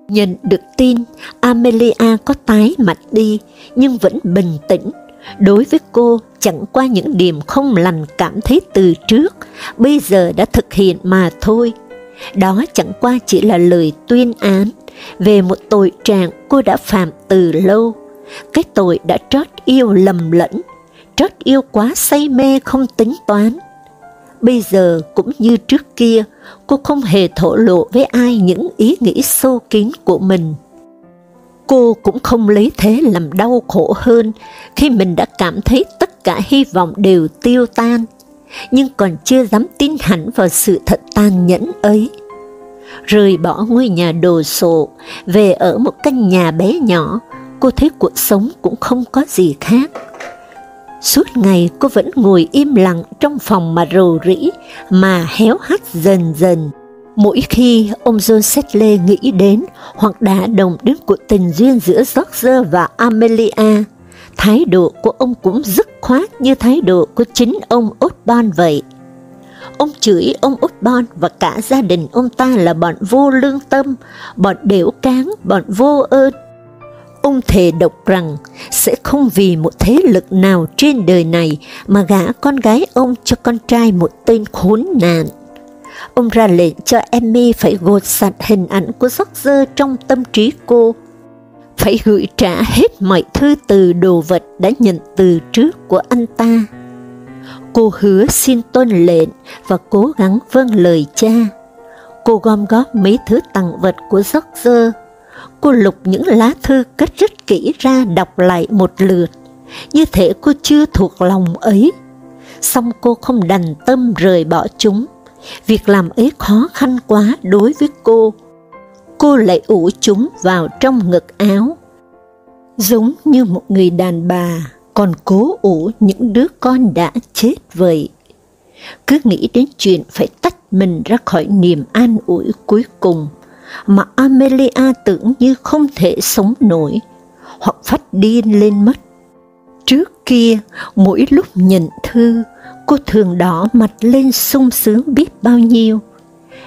Nhận được tin, Amelia có tái mặt đi, nhưng vẫn bình tĩnh. Đối với cô, chẳng qua những điểm không lành cảm thấy từ trước, bây giờ đã thực hiện mà thôi. Đó chẳng qua chỉ là lời tuyên án về một tội trạng cô đã phạm từ lâu. Cái tội đã trót yêu lầm lẫn, trót yêu quá say mê không tính toán. Bây giờ cũng như trước kia, cô không hề thổ lộ với ai những ý nghĩ sâu kín của mình. Cô cũng không lấy thế làm đau khổ hơn khi mình đã cảm thấy tất cả hy vọng đều tiêu tan, nhưng còn chưa dám tin hẳn vào sự thật tàn nhẫn ấy. Rời bỏ ngôi nhà đồ sộ, về ở một căn nhà bé nhỏ, cô thấy cuộc sống cũng không có gì khác. Suốt ngày cô vẫn ngồi im lặng trong phòng mà rầu rĩ, mà héo hắt dần dần. Mỗi khi ông John Sedley nghĩ đến hoặc đã đồng đến cuộc tình duyên giữa George và Amelia, thái độ của ông cũng dứt khoát như thái độ của chính ông Osborne vậy. Ông chửi ông út bon và cả gia đình ông ta là bọn vô lương tâm, bọn đểu cáng, bọn vô ơn, Ông thề độc rằng sẽ không vì một thế lực nào trên đời này mà gả con gái ông cho con trai một tên khốn nạn. Ông ra lệnh cho Emmy phải gột sạch hình ảnh của George trong tâm trí cô, phải gửi trả hết mọi thư từ đồ vật đã nhận từ trước của anh ta. Cô hứa xin tuân lệnh và cố gắng vâng lời cha. Cô gom góp mấy thứ tặng vật của George Cô lục những lá thư cất rất kỹ ra đọc lại một lượt, như thể cô chưa thuộc lòng ấy. Xong cô không đành tâm rời bỏ chúng, việc làm ấy khó khăn quá đối với cô. Cô lại ủ chúng vào trong ngực áo, giống như một người đàn bà còn cố ủ những đứa con đã chết vậy. Cứ nghĩ đến chuyện phải tách mình ra khỏi niềm an ủi cuối cùng mà Amelia tưởng như không thể sống nổi, hoặc phát điên lên mất. Trước kia, mỗi lúc nhận thư, cô thường đỏ mặt lên sung sướng biết bao nhiêu.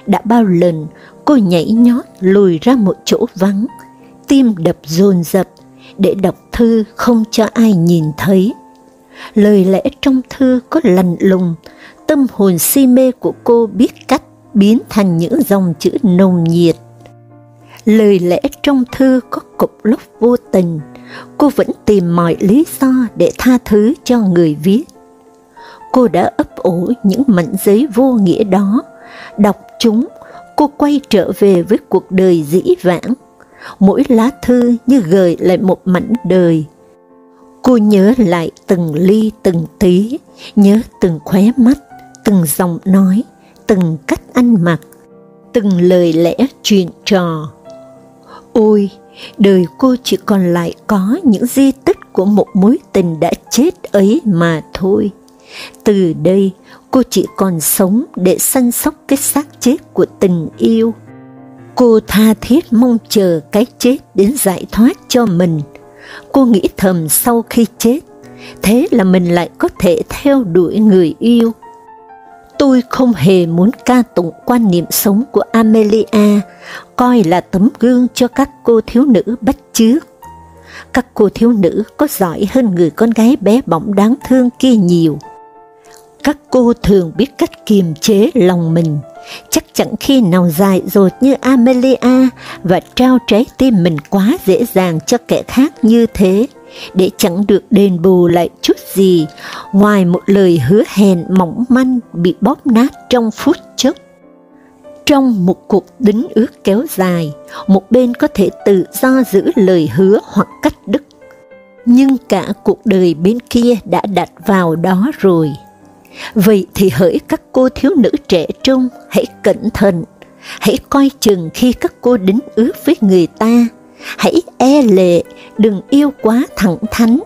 Đã bao lần cô nhảy nhót lùi ra một chỗ vắng, tim đập dồn dập để đọc thư không cho ai nhìn thấy. Lời lẽ trong thư có lành lùng, tâm hồn si mê của cô biết cách biến thành những dòng chữ nồng nhiệt lời lẽ trong thư có cục lốc vô tình, cô vẫn tìm mọi lý do để tha thứ cho người viết. Cô đã ấp ủ những mảnh giấy vô nghĩa đó, đọc chúng, cô quay trở về với cuộc đời dĩ vãng. Mỗi lá thư như gợi lại một mảnh đời. Cô nhớ lại từng ly từng tí, nhớ từng khóe mắt, từng giọng nói, từng cách ăn mặc, từng lời lẽ chuyện trò Ôi, đời cô chỉ còn lại có những di tích của một mối tình đã chết ấy mà thôi. Từ đây, cô chỉ còn sống để săn sóc cái xác chết của tình yêu. Cô tha thiết mong chờ cái chết đến giải thoát cho mình. Cô nghĩ thầm sau khi chết, thế là mình lại có thể theo đuổi người yêu. Tôi không hề muốn ca tụng quan niệm sống của Amelia, coi là tấm gương cho các cô thiếu nữ bắt chước. Các cô thiếu nữ có giỏi hơn người con gái bé bỏng đáng thương kia nhiều. Các cô thường biết cách kiềm chế lòng mình, chắc chẳng khi nào dại dột như Amelia và trao trái tim mình quá dễ dàng cho kẻ khác như thế, để chẳng được đền bù lại chút gì, ngoài một lời hứa hẹn mỏng manh bị bóp nát trong phút chốc. Trong một cuộc đính ước kéo dài, một bên có thể tự do giữ lời hứa hoặc cắt đứt. Nhưng cả cuộc đời bên kia đã đặt vào đó rồi. Vậy thì hỡi các cô thiếu nữ trẻ trung, hãy cẩn thận, hãy coi chừng khi các cô đính ước với người ta, hãy e lệ, đừng yêu quá thẳng thắn,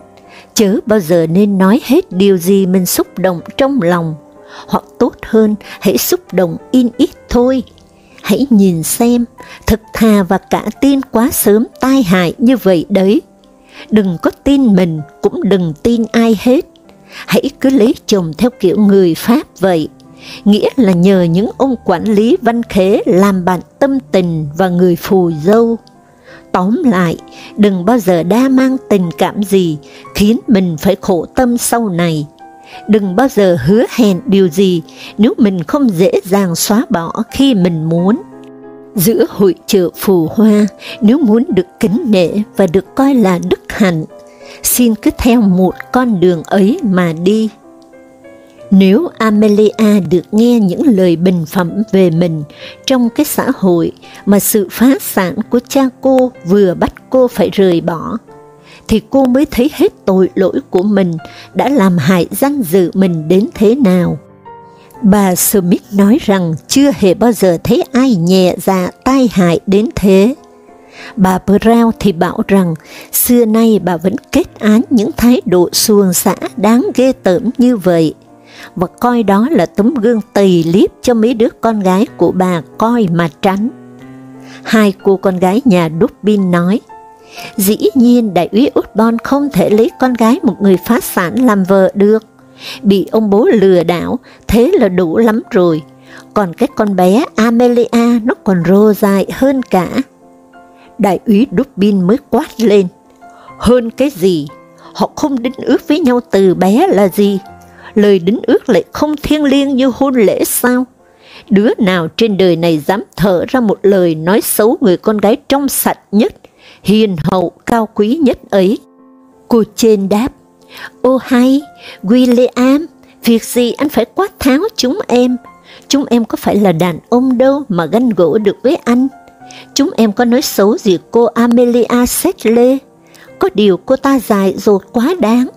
chớ bao giờ nên nói hết điều gì mình xúc động trong lòng, hoặc tốt hơn, hãy xúc động in ít thôi. Hãy nhìn xem, thật thà và cả tin quá sớm tai hại như vậy đấy. Đừng có tin mình, cũng đừng tin ai hết. Hãy cứ lấy chồng theo kiểu người Pháp vậy, nghĩa là nhờ những ông quản lý văn khế làm bạn tâm tình và người phù dâu. Tóm lại, đừng bao giờ đa mang tình cảm gì khiến mình phải khổ tâm sau này. Đừng bao giờ hứa hẹn điều gì nếu mình không dễ dàng xóa bỏ khi mình muốn. Giữa hội trợ phù hoa, nếu muốn được kính nể và được coi là đức hạnh, xin cứ theo một con đường ấy mà đi. Nếu Amelia được nghe những lời bình phẩm về mình trong cái xã hội mà sự phá sản của cha cô vừa bắt cô phải rời bỏ, thì cô mới thấy hết tội lỗi của mình đã làm hại danh dự mình đến thế nào. Bà Smith nói rằng chưa hề bao giờ thấy ai nhẹ dạ tai hại đến thế. Bà Brown thì bảo rằng xưa nay bà vẫn kết án những thái độ xuồng xã đáng ghê tởm như vậy, và coi đó là tấm gương tầy liếp cho mấy đứa con gái của bà coi mà tránh. Hai cô con gái nhà Dubin nói, dĩ nhiên đại úy Utbon không thể lấy con gái một người phá sản làm vợ được, bị ông bố lừa đảo, thế là đủ lắm rồi, còn cái con bé Amelia nó còn rô dài hơn cả. Đại úy Dubin mới quát lên, hơn cái gì, họ không đính ước với nhau từ bé là gì, lời đính ước lại không thiêng liêng như hôn lễ sao? Đứa nào trên đời này dám thở ra một lời nói xấu người con gái trong sạch nhất, hiền hậu cao quý nhất ấy? Cô trên đáp, Ô hay, William, việc gì anh phải quát tháo chúng em? Chúng em có phải là đàn ông đâu mà ganh gỗ được với anh? Chúng em có nói xấu gì cô Amelia Sedley? Có điều cô ta dài dột quá đáng,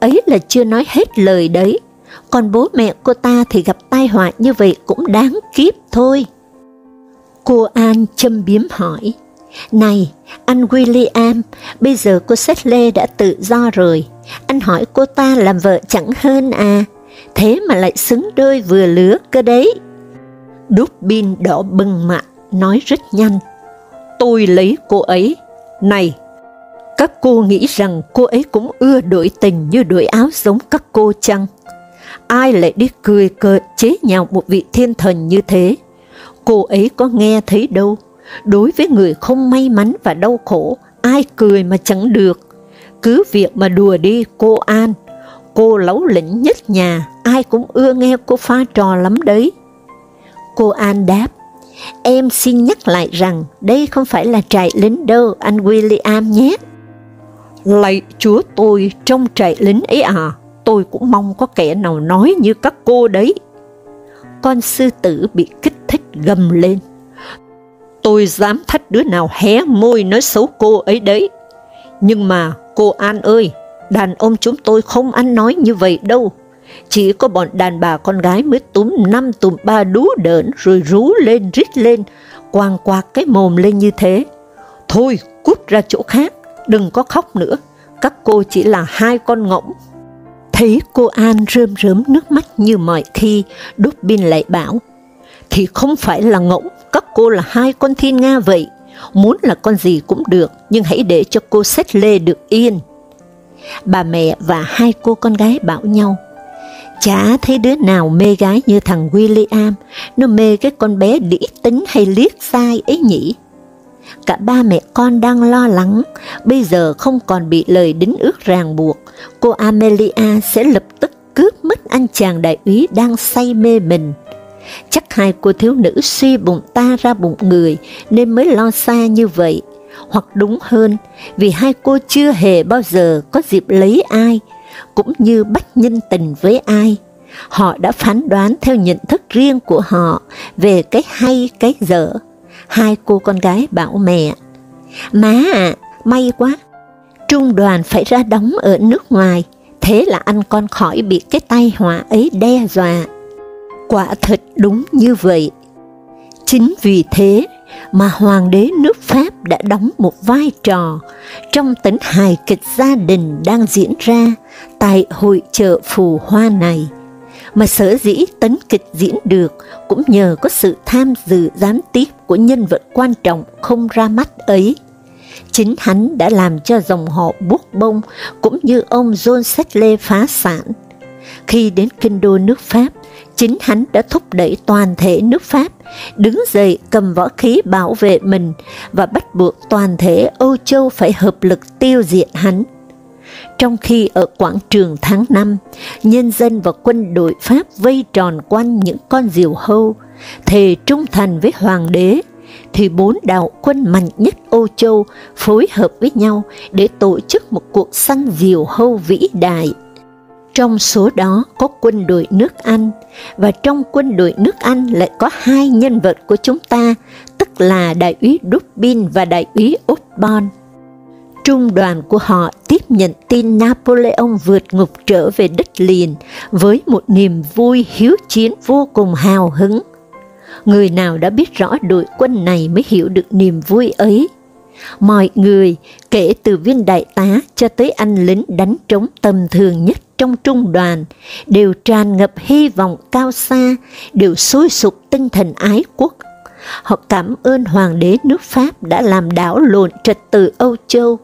ấy là chưa nói hết lời đấy. Còn bố mẹ cô ta thì gặp tai họa như vậy cũng đáng kiếp thôi. Cô An châm biếm hỏi, Này, anh William, bây giờ cô Sedley đã tự do rồi, anh hỏi cô ta làm vợ chẳng hơn à, thế mà lại xứng đôi vừa lứa cơ đấy. Đúc pin đỏ bừng mặt, nói rất nhanh. Tôi lấy cô ấy. Này, các cô nghĩ rằng cô ấy cũng ưa đổi tình như đổi áo giống các cô chăng? Ai lại đi cười cợt chế nhạo một vị thiên thần như thế? Cô ấy có nghe thấy đâu. Đối với người không may mắn và đau khổ, ai cười mà chẳng được. Cứ việc mà đùa đi cô An, cô lấu lĩnh nhất nhà, ai cũng ưa nghe cô pha trò lắm đấy. Cô An đáp, em xin nhắc lại rằng đây không phải là trại lính đâu, anh William nhé. Lạy chúa tôi trong trại lính ấy à, tôi cũng mong có kẻ nào nói như các cô đấy. Con sư tử bị kích thích gầm lên. Tôi dám thách đứa nào hé môi nói xấu cô ấy đấy. Nhưng mà cô An ơi, đàn ông chúng tôi không ăn nói như vậy đâu. Chỉ có bọn đàn bà con gái mới túm năm tùm ba đú đỡn rồi rú lên rít lên, quàng quạc cái mồm lên như thế. Thôi, cút ra chỗ khác, đừng có khóc nữa, các cô chỉ là hai con ngỗng. Thấy cô An rơm rớm nước mắt như mọi khi, Đốt Bin lại bảo, thì không phải là ngỗng, các cô là hai con thiên Nga vậy, muốn là con gì cũng được, nhưng hãy để cho cô xét lê được yên. Bà mẹ và hai cô con gái bảo nhau, chả thấy đứa nào mê gái như thằng William, nó mê cái con bé đĩ tính hay liếc sai ấy nhỉ. Cả ba mẹ con đang lo lắng, bây giờ không còn bị lời đính ước ràng buộc, cô Amelia sẽ lập tức cướp mất anh chàng đại úy đang say mê mình. Chắc hai cô thiếu nữ suy bụng ta ra bụng người nên mới lo xa như vậy, hoặc đúng hơn, vì hai cô chưa hề bao giờ có dịp lấy ai, cũng như bắt nhân tình với ai. Họ đã phán đoán theo nhận thức riêng của họ về cái hay cái dở. Hai cô con gái bảo mẹ, Má à, may quá, trung đoàn phải ra đóng ở nước ngoài, thế là anh con khỏi bị cái tai họa ấy đe dọa. Quả thật đúng như vậy. Chính vì thế mà hoàng đế nước Pháp đã đóng một vai trò trong tấn hài kịch gia đình đang diễn ra tại hội chợ phù hoa này, mà sở dĩ tấn kịch diễn được cũng nhờ có sự tham dự gián tiếp của nhân vật quan trọng không ra mắt ấy. Chính hắn đã làm cho dòng họ buốt bông cũng như ông John Sedley phá sản. Khi đến kinh đô nước Pháp, chính hắn đã thúc đẩy toàn thể nước Pháp đứng dậy cầm võ khí bảo vệ mình và bắt buộc toàn thể Âu Châu phải hợp lực tiêu diệt hắn. Trong khi ở quảng trường tháng 5, nhân dân và quân đội Pháp vây tròn quanh những con diều hâu, thề trung thành với hoàng đế, thì bốn đạo quân mạnh nhất Âu Châu phối hợp với nhau để tổ chức một cuộc săn diều hâu vĩ đại. Trong số đó có quân đội nước Anh, và trong quân đội nước Anh lại có hai nhân vật của chúng ta, tức là đại úy Dubin và đại úy Osborne. Trung đoàn của họ tiếp nhận tin Napoleon vượt ngục trở về đất liền với một niềm vui hiếu chiến vô cùng hào hứng. Người nào đã biết rõ đội quân này mới hiểu được niềm vui ấy. Mọi người, kể từ viên đại tá cho tới anh lính đánh trống tầm thường nhất trong trung đoàn, đều tràn ngập hy vọng cao xa, đều sôi sục tinh thần ái quốc. Họ cảm ơn Hoàng đế nước Pháp đã làm đảo lộn trật tự Âu Châu.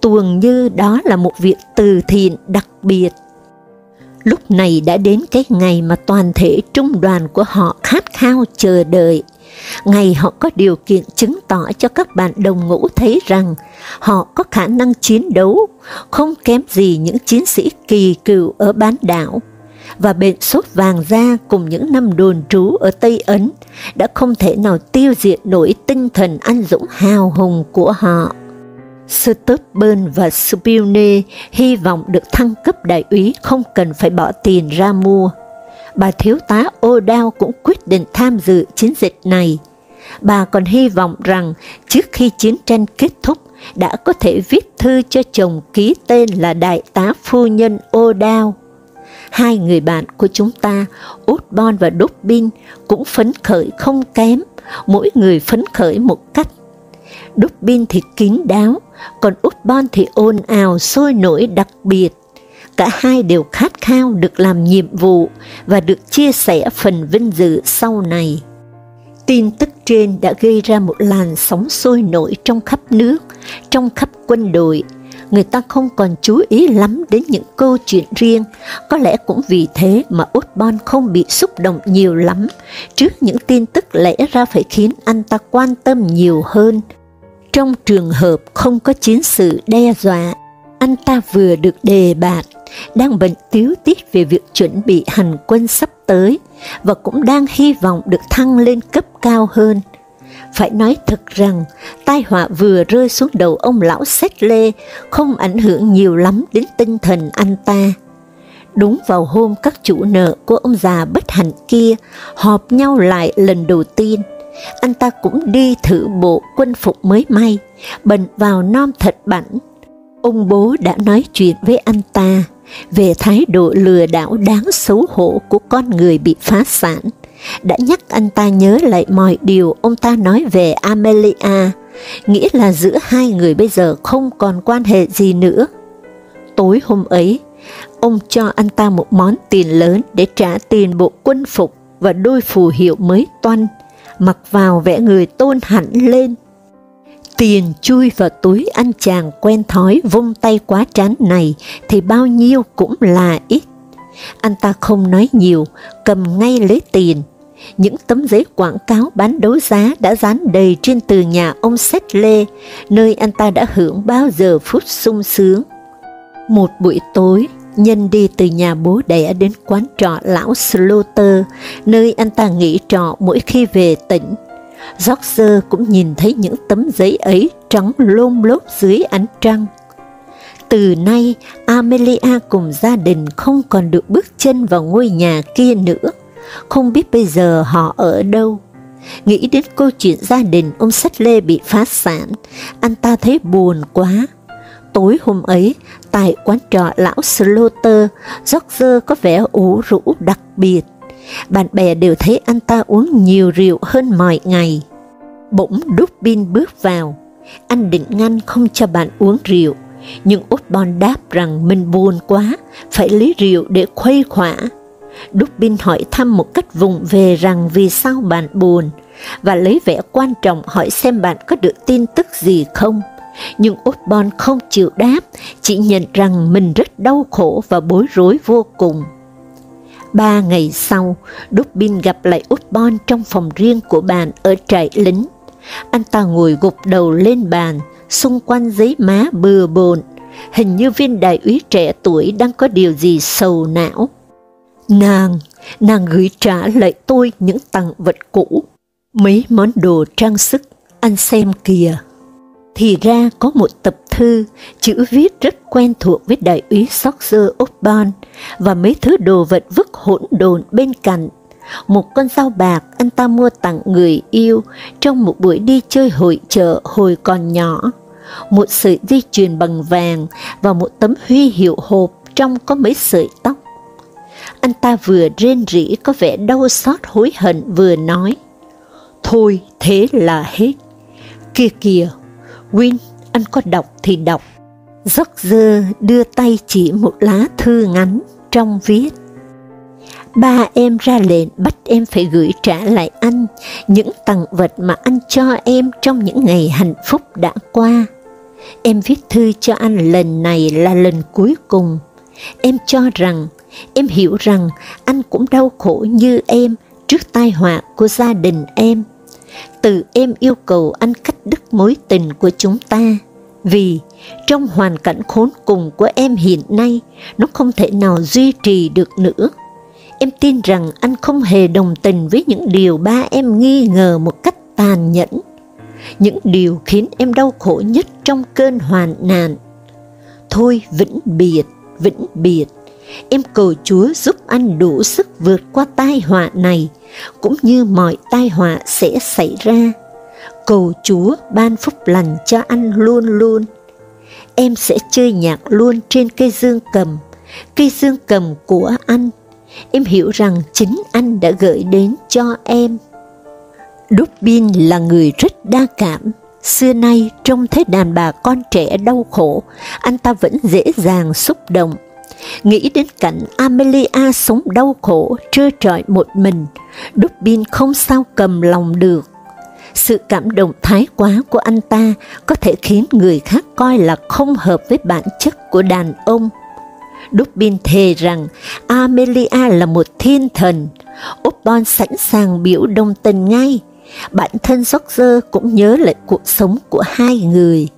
Tuồng như đó là một việc từ thiện đặc biệt. Lúc này đã đến cái ngày mà toàn thể trung đoàn của họ khát khao chờ đợi. Ngày họ có điều kiện chứng tỏ cho các bạn đồng ngũ thấy rằng họ có khả năng chiến đấu, không kém gì những chiến sĩ kỳ cựu ở bán đảo. Và bệnh sốt vàng da cùng những năm đồn trú ở Tây Ấn đã không thể nào tiêu diệt nổi tinh thần anh dũng hào hùng của họ. Stubburn và Spilne hy vọng được thăng cấp đại úy không cần phải bỏ tiền ra mua. Bà thiếu tá O'Dowd cũng quyết định tham dự chiến dịch này. Bà còn hy vọng rằng trước khi chiến tranh kết thúc, đã có thể viết thư cho chồng ký tên là đại tá phu nhân O'Dowd. Hai người bạn của chúng ta, Osborne và Dobbin, cũng phấn khởi không kém, mỗi người phấn khởi một cách. Dobbin thì kín đáo, còn Osborne thì ồn ào sôi nổi đặc biệt. Cả hai đều khát khao được làm nhiệm vụ và được chia sẻ phần vinh dự sau này. Tin tức trên đã gây ra một làn sóng sôi nổi trong khắp nước, trong khắp quân đội. Người ta không còn chú ý lắm đến những câu chuyện riêng, có lẽ cũng vì thế mà Osborne không bị xúc động nhiều lắm trước những tin tức lẽ ra phải khiến anh ta quan tâm nhiều hơn. Trong trường hợp không có chiến sự đe dọa, anh ta vừa được đề bạt, đang bệnh tiếu tiết về việc chuẩn bị hành quân sắp tới, và cũng đang hy vọng được thăng lên cấp cao hơn. Phải nói thật rằng, tai họa vừa rơi xuống đầu ông lão Xét Lê không ảnh hưởng nhiều lắm đến tinh thần anh ta. Đúng vào hôm các chủ nợ của ông già bất hạnh kia họp nhau lại lần đầu tiên, anh ta cũng đi thử bộ quân phục mới may, bận vào non thật bảnh. Ông bố đã nói chuyện với anh ta về thái độ lừa đảo đáng xấu hổ của con người bị phá sản, đã nhắc anh ta nhớ lại mọi điều ông ta nói về Amelia, nghĩa là giữa hai người bây giờ không còn quan hệ gì nữa. Tối hôm ấy, ông cho anh ta một món tiền lớn để trả tiền bộ quân phục và đôi phù hiệu mới toanh, mặc vào vẽ người tôn hẳn lên. Tiền chui vào túi anh chàng quen thói vung tay quá trán này thì bao nhiêu cũng là ít. Anh ta không nói nhiều, cầm ngay lấy tiền. Những tấm giấy quảng cáo bán đấu giá đã dán đầy trên tường nhà ông Xét Lê, nơi anh ta đã hưởng bao giờ phút sung sướng. Một buổi tối, nhân đi từ nhà bố đẻ đến quán trọ lão Slaughter, nơi anh ta nghỉ trọ mỗi khi về tỉnh. George cũng nhìn thấy những tấm giấy ấy trắng lôm lốp dưới ánh trăng. Từ nay, Amelia cùng gia đình không còn được bước chân vào ngôi nhà kia nữa, không biết bây giờ họ ở đâu. Nghĩ đến câu chuyện gia đình ông Sách Lê bị phá sản, anh ta thấy buồn quá. Tối hôm ấy, tại quán trọ lão Slaughter, George có vẻ ủ rũ đặc biệt. Bạn bè đều thấy anh ta uống nhiều rượu hơn mọi ngày. Bỗng Dubin bước vào, anh định ngăn không cho bạn uống rượu, nhưng út bon đáp rằng mình buồn quá, phải lấy rượu để khuây khỏa. đúc Dubin hỏi thăm một cách vùng về rằng vì sao bạn buồn, và lấy vẻ quan trọng hỏi xem bạn có được tin tức gì không. Nhưng út bon không chịu đáp, chỉ nhận rằng mình rất đau khổ và bối rối vô cùng. Ba ngày sau, Dubin gặp lại utbon trong phòng riêng của bạn ở trại lính. Anh ta ngồi gục đầu lên bàn, xung quanh giấy má bừa bộn, hình như viên đại úy trẻ tuổi đang có điều gì sầu não. Nàng, nàng gửi trả lại tôi những tặng vật cũ, mấy món đồ trang sức, anh xem kìa. Thì ra có một tập thư, chữ viết rất quen thuộc với đại úy Soxer Osborne và mấy thứ đồ vật vứt hỗn độn bên cạnh. Một con dao bạc anh ta mua tặng người yêu trong một buổi đi chơi hội chợ hồi còn nhỏ. Một sợi dây chuyền bằng vàng và một tấm huy hiệu hộp trong có mấy sợi tóc. Anh ta vừa rên rỉ có vẻ đau xót hối hận vừa nói. Thôi, thế là hết. Kia kìa, Win, anh có đọc thì đọc. George đưa tay chỉ một lá thư ngắn trong viết. Ba em ra lệnh bắt em phải gửi trả lại anh những tặng vật mà anh cho em trong những ngày hạnh phúc đã qua. Em viết thư cho anh lần này là lần cuối cùng. Em cho rằng, em hiểu rằng anh cũng đau khổ như em trước tai họa của gia đình em từ em yêu cầu anh cắt đứt mối tình của chúng ta, vì trong hoàn cảnh khốn cùng của em hiện nay, nó không thể nào duy trì được nữa. Em tin rằng anh không hề đồng tình với những điều ba em nghi ngờ một cách tàn nhẫn, những điều khiến em đau khổ nhất trong cơn hoàn nạn. Thôi vĩnh biệt, vĩnh biệt, em cầu Chúa giúp anh đủ sức vượt qua tai họa này, cũng như mọi tai họa sẽ xảy ra. Cầu Chúa ban phúc lành cho anh luôn luôn. Em sẽ chơi nhạc luôn trên cây dương cầm, cây dương cầm của anh. Em hiểu rằng chính anh đã gửi đến cho em. Dubin là người rất đa cảm, xưa nay trông thấy đàn bà con trẻ đau khổ, anh ta vẫn dễ dàng xúc động Nghĩ đến cảnh Amelia sống đau khổ, trơ trọi một mình, Dubin không sao cầm lòng được. Sự cảm động thái quá của anh ta có thể khiến người khác coi là không hợp với bản chất của đàn ông. Dubin thề rằng Amelia là một thiên thần, Osborne sẵn sàng biểu đồng tình ngay. Bản thân George cũng nhớ lại cuộc sống của hai người.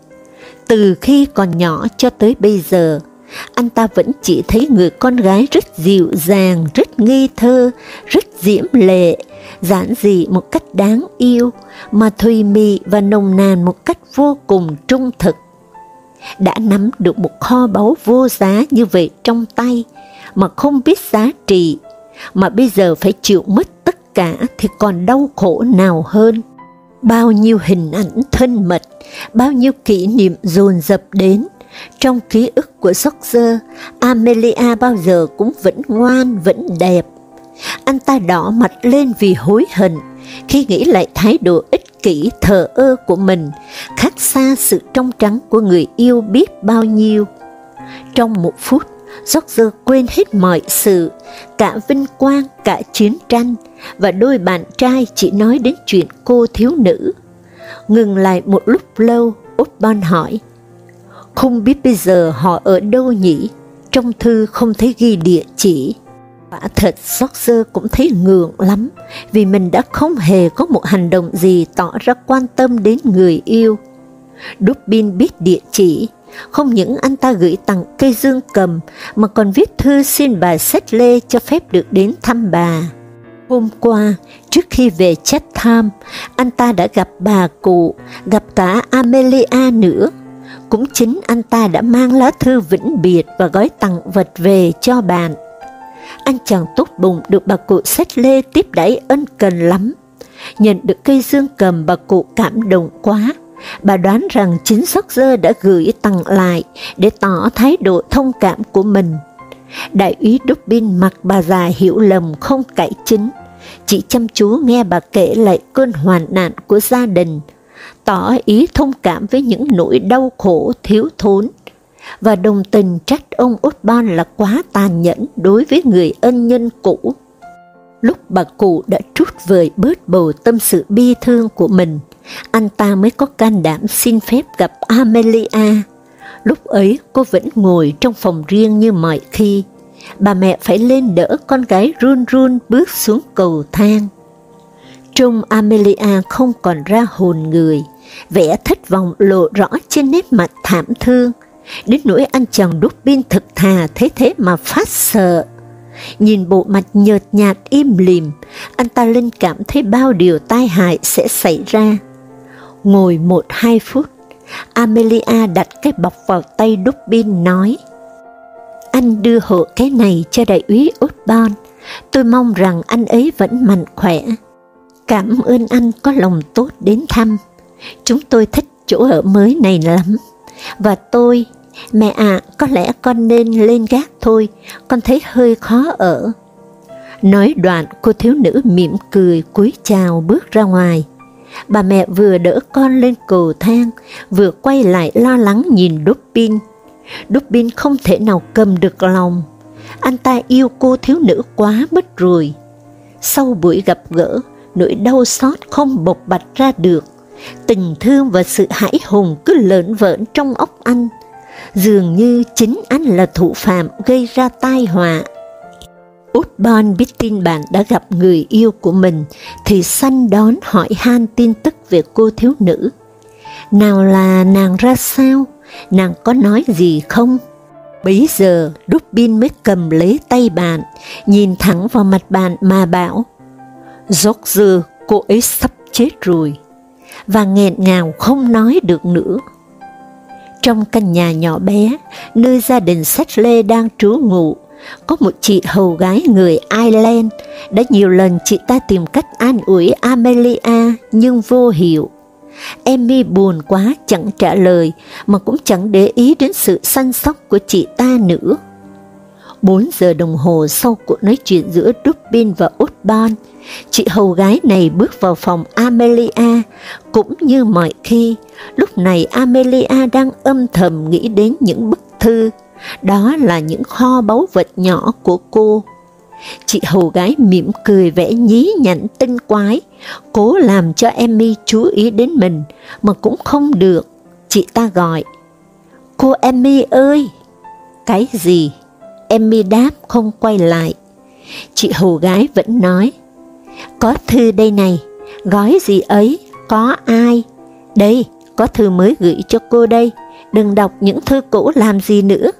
Từ khi còn nhỏ cho tới bây giờ, anh ta vẫn chỉ thấy người con gái rất dịu dàng, rất nghi thơ, rất diễm lệ, giản dị một cách đáng yêu, mà thùy mị và nồng nàn một cách vô cùng trung thực. Đã nắm được một kho báu vô giá như vậy trong tay, mà không biết giá trị, mà bây giờ phải chịu mất tất cả thì còn đau khổ nào hơn. Bao nhiêu hình ảnh thân mật, bao nhiêu kỷ niệm dồn dập đến, trong ký ức của George, Amelia bao giờ cũng vẫn ngoan, vẫn đẹp. Anh ta đỏ mặt lên vì hối hận, khi nghĩ lại thái độ ích kỷ thờ ơ của mình, khác xa sự trong trắng của người yêu biết bao nhiêu. Trong một phút, George quên hết mọi sự, cả vinh quang, cả chiến tranh, và đôi bạn trai chỉ nói đến chuyện cô thiếu nữ. Ngừng lại một lúc lâu, Osborne hỏi, không biết bây giờ họ ở đâu nhỉ? Trong thư không thấy ghi địa chỉ. Quả thật George cũng thấy ngượng lắm, vì mình đã không hề có một hành động gì tỏ ra quan tâm đến người yêu. Dubin biết địa chỉ, không những anh ta gửi tặng cây dương cầm, mà còn viết thư xin bà Sách Lê cho phép được đến thăm bà. Hôm qua, trước khi về Chatham, anh ta đã gặp bà cụ, gặp cả Amelia nữa. Cũng chính anh ta đã mang lá thư vĩnh biệt và gói tặng vật về cho bạn. Anh chàng tốt bụng được bà cụ Sách Lê tiếp đãi ân cần lắm. Nhận được cây dương cầm bà cụ cảm động quá, bà đoán rằng chính Dơ đã gửi tặng lại để tỏ thái độ thông cảm của mình. Đại úy Dubin mặc bà già hiểu lầm không cải chính, chỉ chăm chú nghe bà kể lại cơn hoàn nạn của gia đình, tỏ ý thông cảm với những nỗi đau khổ thiếu thốn, và đồng tình trách ông Osborne là quá tàn nhẫn đối với người ân nhân cũ. Lúc bà cụ đã trút vời bớt bầu tâm sự bi thương của mình, anh ta mới có can đảm xin phép gặp Amelia. Lúc ấy cô vẫn ngồi trong phòng riêng như mọi khi, bà mẹ phải lên đỡ con gái run run bước xuống cầu thang. Trông Amelia không còn ra hồn người, vẻ thất vọng lộ rõ trên nét mặt thảm thương, đến nỗi anh chàng đúc pin thực thà thế thế mà phát sợ. Nhìn bộ mặt nhợt nhạt im lìm, anh ta linh cảm thấy bao điều tai hại sẽ xảy ra. Ngồi một hai phút, Amelia đặt cái bọc vào tay Dubin nói, Anh đưa hộ cái này cho đại úy Osborne, tôi mong rằng anh ấy vẫn mạnh khỏe. Cảm ơn anh có lòng tốt đến thăm, chúng tôi thích chỗ ở mới này lắm, và tôi, mẹ ạ, à, có lẽ con nên lên gác thôi, con thấy hơi khó ở. Nói đoạn, cô thiếu nữ mỉm cười cúi chào bước ra ngoài. Bà mẹ vừa đỡ con lên cầu thang, vừa quay lại lo lắng nhìn đúc pin đúc pin không thể nào cầm được lòng. Anh ta yêu cô thiếu nữ quá mất rồi. Sau buổi gặp gỡ, nỗi đau xót không bộc bạch ra được. Tình thương và sự hãi hùng cứ lợn vỡn trong óc anh. Dường như chính anh là thủ phạm gây ra tai họa. Osborne biết tin bạn đã gặp người yêu của mình, thì săn đón hỏi han tin tức về cô thiếu nữ. Nào là nàng ra sao? Nàng có nói gì không? Bấy giờ, Dubin mới cầm lấy tay bạn, nhìn thẳng vào mặt bạn mà bảo, George, cô ấy sắp chết rồi, và nghẹn ngào không nói được nữa. Trong căn nhà nhỏ bé, nơi gia đình Sách Lê đang trú ngụ, có một chị hầu gái người Ireland, đã nhiều lần chị ta tìm cách an ủi Amelia nhưng vô hiệu. Emmy buồn quá chẳng trả lời, mà cũng chẳng để ý đến sự săn sóc của chị ta nữa. 4 giờ đồng hồ sau cuộc nói chuyện giữa Dubin và Osborne, chị hầu gái này bước vào phòng Amelia, cũng như mọi khi, lúc này Amelia đang âm thầm nghĩ đến những bức thư đó là những kho báu vật nhỏ của cô. Chị hầu gái mỉm cười vẽ nhí nhảnh tinh quái, cố làm cho Emmy chú ý đến mình, mà cũng không được. Chị ta gọi, cô Emmy ơi! Cái gì? Emmy đáp không quay lại. Chị hầu gái vẫn nói, có thư đây này, gói gì ấy, có ai? Đây, có thư mới gửi cho cô đây, đừng đọc những thư cũ làm gì nữa.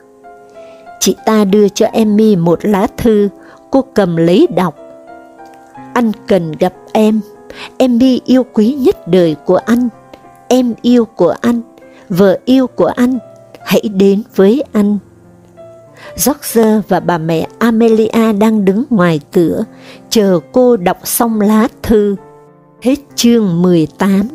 Chị ta đưa cho Emmy một lá thư, cô cầm lấy đọc. Anh cần gặp em, Emmy yêu quý nhất đời của anh, em yêu của anh, vợ yêu của anh, hãy đến với anh. George và bà mẹ Amelia đang đứng ngoài cửa, chờ cô đọc xong lá thư. Hết chương 18